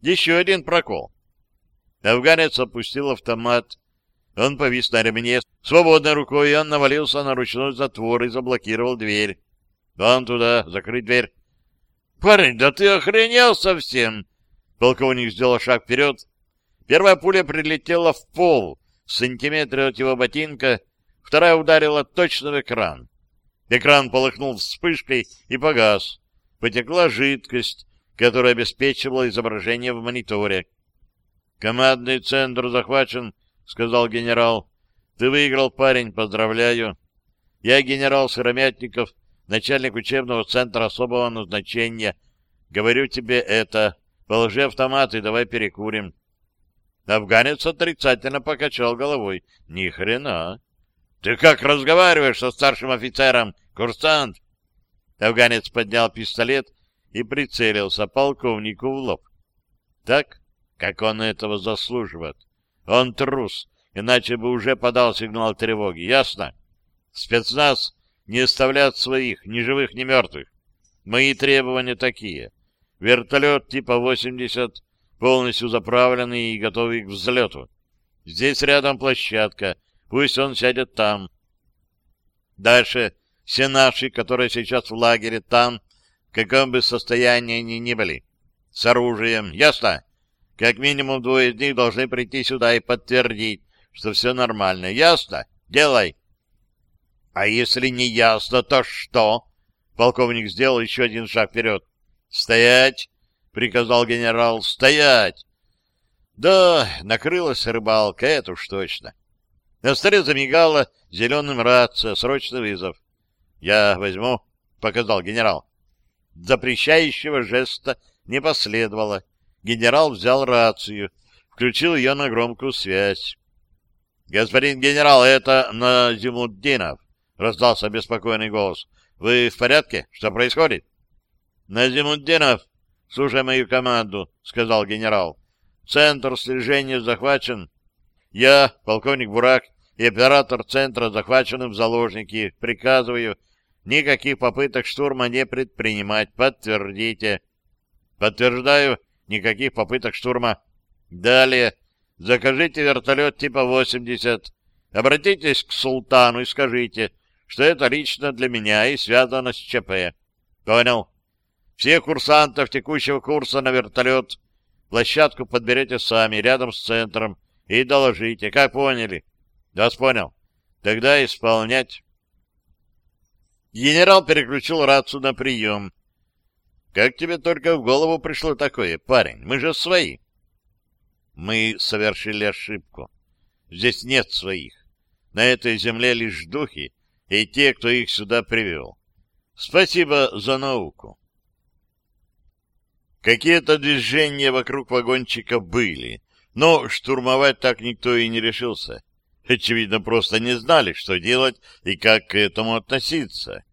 Еще один прокол. Афганец опустил автомат. Он повис на ремне. Свободной рукой он навалился на ручной затвор и заблокировал дверь. «Вон туда, закрыть дверь». «Парень, да ты охренел совсем!» Полковник сделал шаг вперед. Первая пуля прилетела в пол, в сантиметре от его ботинка, вторая ударила точно в экран. Экран полыхнул вспышкой и погас потекла жидкость, которая обеспечивала изображение в мониторе. «Командный центр захвачен», — сказал генерал. «Ты выиграл, парень, поздравляю. Я генерал Сыромятников, начальник учебного центра особого назначения. Говорю тебе это. Положи автомат и давай перекурим». Афганец отрицательно покачал головой. «Ни хрена!» «Ты как разговариваешь со старшим офицером, курсант?» Афганец поднял пистолет и прицелился полковнику в лоб. Так, как он этого заслуживает. Он трус, иначе бы уже подал сигнал тревоги. Ясно? Спецназ не оставляет своих, ни живых, ни мертвых. Мои требования такие. Вертолет типа 80, полностью заправленный и готовый к взлету. Здесь рядом площадка, пусть он сядет там. Дальше все наши, которые сейчас в лагере, там, в каком бы состоянии они ни были, с оружием, ясно? Как минимум двое из них должны прийти сюда и подтвердить, что все нормально, ясно? Делай. А если не ясно, то что? Полковник сделал еще один шаг вперед. Стоять, приказал генерал, стоять. Да, накрылась рыбалка, это уж точно. На столе замигала зеленым рация, срочный вызов. Я возьму, — показал генерал. Запрещающего жеста не последовало. Генерал взял рацию, включил ее на громкую связь. — Господин генерал, это Назимуддинов, — раздался беспокойный голос. — Вы в порядке? Что происходит? — Назимуддинов, слушай мою команду, — сказал генерал. — Центр слежения захвачен. Я, полковник Бурак, и оператор центра захвачены в заложники. Приказываю Никаких попыток штурма не предпринимать. Подтвердите. Подтверждаю. Никаких попыток штурма. Далее. Закажите вертолет типа 80. Обратитесь к султану и скажите, что это лично для меня и связано с ЧП. Понял. Всех курсантов текущего курса на вертолет. Площадку подберете сами, рядом с центром, и доложите. Как поняли? Вас понял. Тогда исполнять. Генерал переключил рацию на прием. «Как тебе только в голову пришло такое, парень? Мы же свои!» «Мы совершили ошибку. Здесь нет своих. На этой земле лишь духи и те, кто их сюда привел. Спасибо за науку!» Какие-то движения вокруг вагончика были, но штурмовать так никто и не решился очевидно, просто не знали, что делать и как к этому относиться.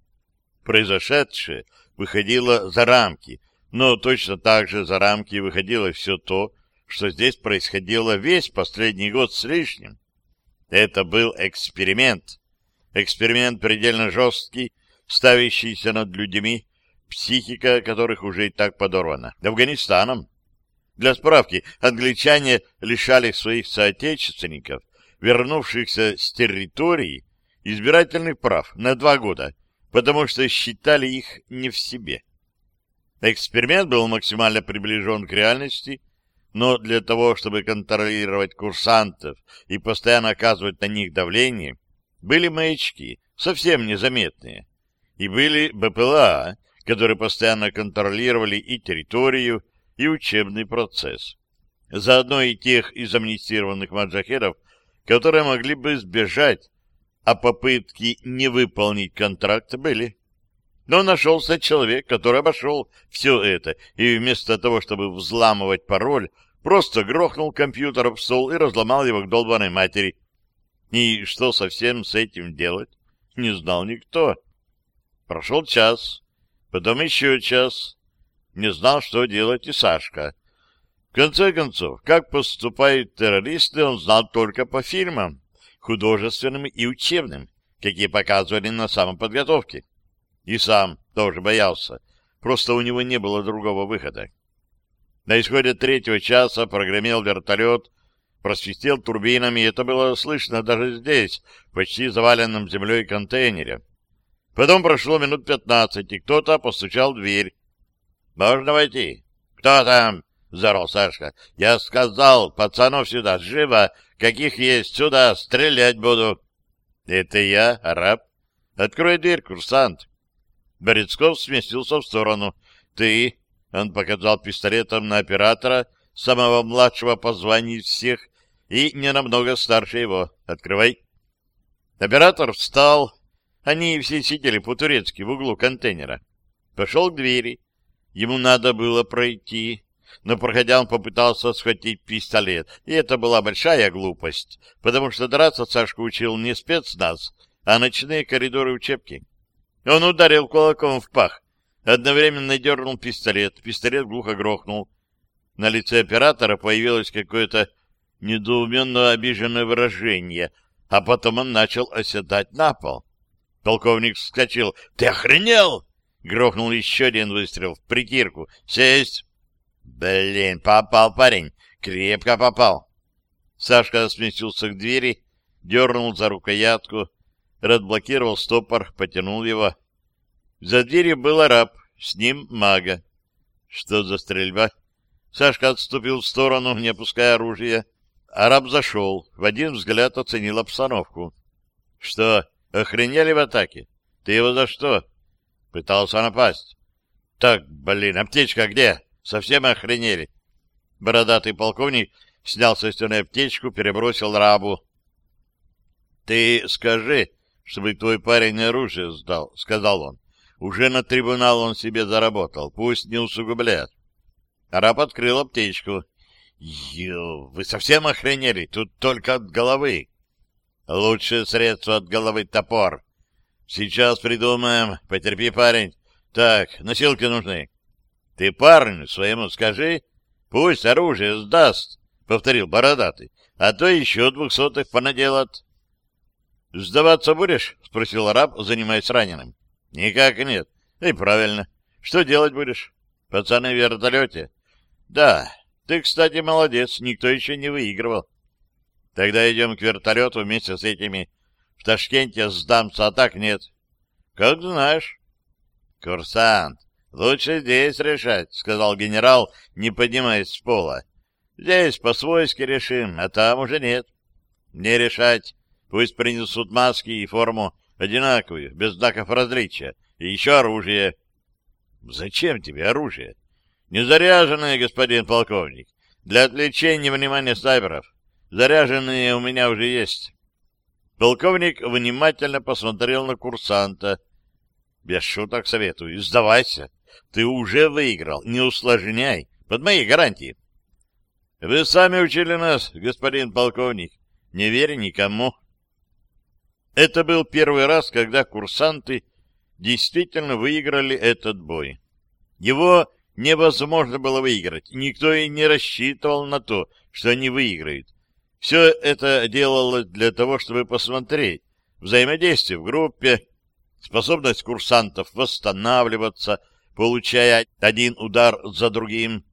Произошедшее выходило за рамки, но точно так же за рамки выходило все то, что здесь происходило весь последний год с лишним. Это был эксперимент. Эксперимент предельно жесткий, ставящийся над людьми, психика которых уже и так подорвана. Афганистаном. Для справки, англичане лишали своих соотечественников – вернувшихся с территории избирательных прав на два года, потому что считали их не в себе. Эксперимент был максимально приближен к реальности, но для того, чтобы контролировать курсантов и постоянно оказывать на них давление, были маячки, совсем незаметные, и были БПЛА, которые постоянно контролировали и территорию, и учебный процесс. Заодно и тех из амнистированных маджахедов, которые могли бы сбежать, а попытки не выполнить контракт были. Но нашелся человек, который обошел все это, и вместо того, чтобы взламывать пароль, просто грохнул компьютер об стол и разломал его к долбанной матери. И что совсем с этим делать, не знал никто. Прошел час, потом еще час. Не знал, что делать и Сашка — конце концов, как поступают террористы, он знал только по фильмам, художественным и учебным, какие показывали на самоподготовке. И сам тоже боялся, просто у него не было другого выхода. На исходе третьего часа прогремел вертолет, просвистел турбинами, и это было слышно даже здесь, почти заваленном землей контейнере. Потом прошло минут пятнадцать, и кто-то постучал в дверь. «Можно войти?» «Кто там?» — взорвал Сашка. — Я сказал, пацанов сюда, живо, каких есть, сюда, стрелять буду. — Это я, араб. Открой дверь, курсант. Борецков сместился в сторону. — Ты, — он показал пистолетом на оператора, самого младшего по званию всех, и не намного старше его. — Открывай. Оператор встал. Они все сидели по-турецки в углу контейнера. Пошел к двери. Ему надо было пройти но, проходя, он попытался схватить пистолет, и это была большая глупость, потому что драться Сашку учил не спецназ, а ночные коридоры учебки. Он ударил кулаком в пах, одновременно дернул пистолет, пистолет глухо грохнул. На лице оператора появилось какое-то недоуменно обиженное выражение, а потом он начал оседать на пол. Полковник вскочил. «Ты охренел?» Грохнул еще один выстрел в притирку. «Сесть!» Блин, попал парень, крепко попал. Сашка сместился к двери, дернул за рукоятку, разблокировал стопор, потянул его. За дверью был араб, с ним мага. Что за стрельба? Сашка отступил в сторону, не опуская оружие. Араб зашел, в один взгляд оценил обстановку. — Что, охренели в атаке? Ты его за что? — Пытался напасть. — Так, блин, аптечка где? Совсем охренели. Бородатый полковник снял со стены аптечку, перебросил рабу. — Ты скажи, чтобы твой парень оружие сдал, — сказал он. Уже на трибунал он себе заработал, пусть не усугубляет. Раб открыл аптечку. — Ё, вы совсем охренели? Тут только от головы. — Лучшее средство от головы — топор. — Сейчас придумаем. Потерпи, парень. Так, носилки нужны. —— Ты парню своему скажи, пусть оружие сдаст, — повторил бородатый, — а то еще двухсотых понаделат. — Сдаваться будешь? — спросил араб, занимаясь раненым. — Никак нет. И правильно. Что делать будешь? Пацаны в вертолете? — Да. Ты, кстати, молодец, никто еще не выигрывал. — Тогда идем к вертолету вместе с этими. В Ташкенте сдамся, а так нет. — Как знаешь. — Курсант, «Лучше здесь решать», — сказал генерал, не поднимаясь с пола. «Здесь по-свойски решим, а там уже нет». «Не решать. Пусть принесут маски и форму одинаковую, без знаков различия, и еще оружие». «Зачем тебе оружие?» «Незаряженное, господин полковник, для отвлечения внимания снайперов. Заряженные у меня уже есть». Полковник внимательно посмотрел на курсанта. «Без шуток советую, сдавайся». Ты уже выиграл, не усложняй, под мои гарантии. Вы сами учили нас, господин полковник, не верь никому. Это был первый раз, когда курсанты действительно выиграли этот бой. Его невозможно было выиграть, никто и не рассчитывал на то, что они выиграют. Все это делалось для того, чтобы посмотреть взаимодействие в группе, способность курсантов восстанавливаться — получая один удар за другим,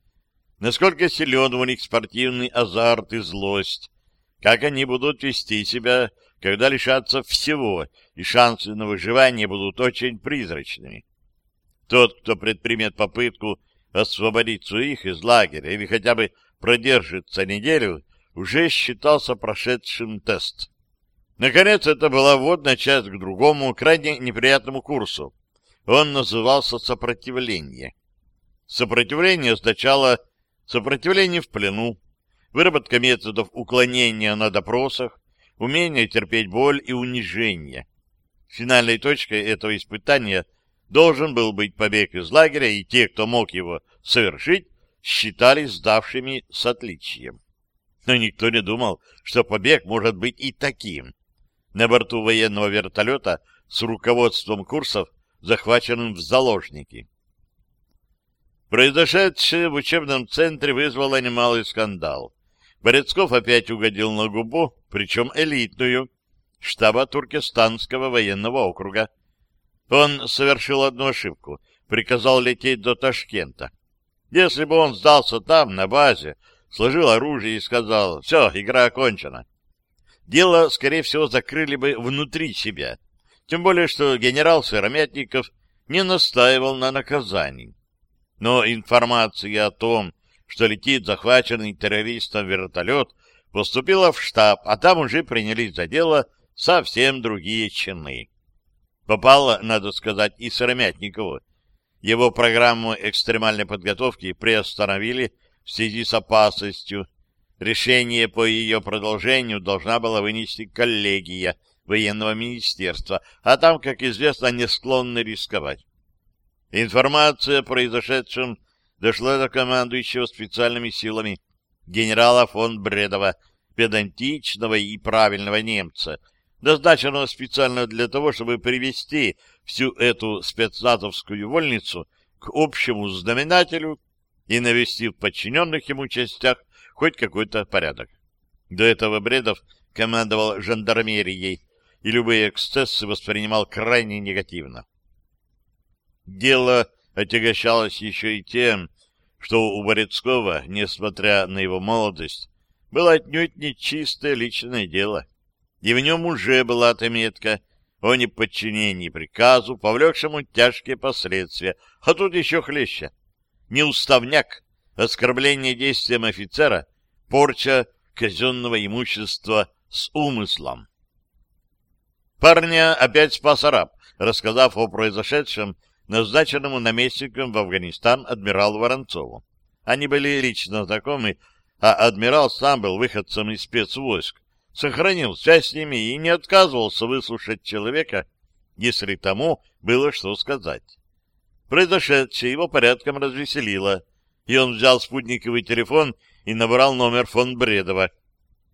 насколько силен у них спортивный азарт и злость, как они будут вести себя, когда лишатся всего, и шансы на выживание будут очень призрачными. Тот, кто предпримет попытку освободить своих из лагеря или хотя бы продержится неделю, уже считался прошедшим тест. Наконец, это была вводная часть к другому, крайне неприятному курсу. Он назывался «Сопротивление». Сопротивление означало «Сопротивление в плену», выработка методов уклонения на допросах, умение терпеть боль и унижение. Финальной точкой этого испытания должен был быть побег из лагеря, и те, кто мог его совершить, считались сдавшими с отличием. Но никто не думал, что побег может быть и таким. На борту военного вертолета с руководством курсов захваченным в заложники. Произошедшее в учебном центре вызвало немалый скандал. Борецков опять угодил на губу, причем элитную, штаба Туркестанского военного округа. Он совершил одну ошибку, приказал лететь до Ташкента. Если бы он сдался там, на базе, сложил оружие и сказал «Все, игра окончена», дело, скорее всего, закрыли бы внутри себя — тем более что генерал Сыромятников не настаивал на наказании. Но информация о том, что летит захваченный террористом вертолет, поступила в штаб, а там уже принялись за дело совсем другие чины. Попало, надо сказать, и Сыромятникову. Его программу экстремальной подготовки приостановили в связи с опасностью. Решение по ее продолжению должна была вынести коллегия – военного министерства, а там, как известно, не склонны рисковать. Информация о произошедшем дошла до командующего специальными силами генерала фон Бредова, педантичного и правильного немца, назначенного специально для того, чтобы привести всю эту спецназовскую вольницу к общему знаменателю и навести в подчиненных ему частях хоть какой-то порядок. До этого Бредов командовал жандармерией, и любые эксцессы воспринимал крайне негативно. Дело отягощалось еще и тем, что у Борецкого, несмотря на его молодость, было отнюдь не чистое личное дело, и в нем уже была отметка о неподчинении приказу, повлекшему тяжкие последствия, а тут еще хлеще. Неуставняк, оскорбление действием офицера, порча казенного имущества с умыслом. Парня опять спас араб, рассказав о произошедшем назначенному наместником в Афганистан адмиралу Воронцову. Они были лично знакомы, а адмирал сам был выходцем из спецвойск, сохранил связь с ними и не отказывался выслушать человека, если тому было что сказать. Произошедшее его порядком развеселило, и он взял спутниковый телефон и набрал номер фон Бредова.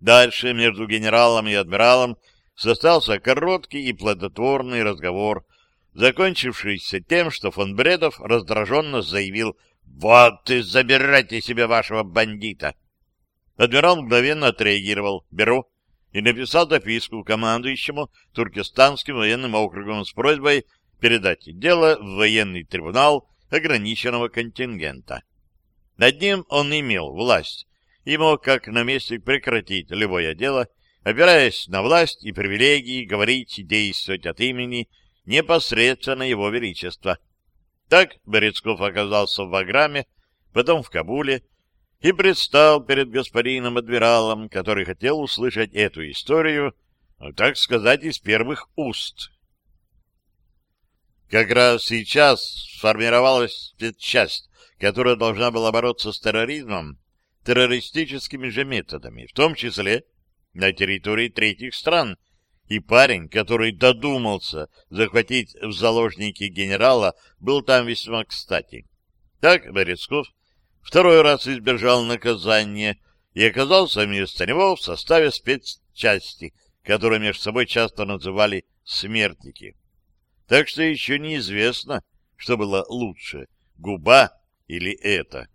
Дальше между генералом и адмиралом состоялся короткий и плодотворный разговор, закончившийся тем, что фон Бредов раздраженно заявил «Вот и забирайте себе вашего бандита!» Адмирал мгновенно отреагировал «Беру» и написал записку командующему Туркестанским военным округом с просьбой передать дело в военный трибунал ограниченного контингента. Над ним он имел власть, и мог как наместник прекратить любое дело, опираясь на власть и привилегии, говорить и действовать от имени непосредственно его величества. Так Берецков оказался в Аграме, потом в Кабуле, и предстал перед господином адмиралом, который хотел услышать эту историю, ну, так сказать, из первых уст. Как раз сейчас сформировалась спецчасть, которая должна была бороться с терроризмом террористическими же методами, в том числе на территории третьих стран, и парень, который додумался захватить в заложники генерала, был там весьма кстати. Так Борецков второй раз избежал наказания и оказался вместо него в составе спецчасти, которую между собой часто называли «смертники». Так что еще неизвестно, что было лучше — губа или это.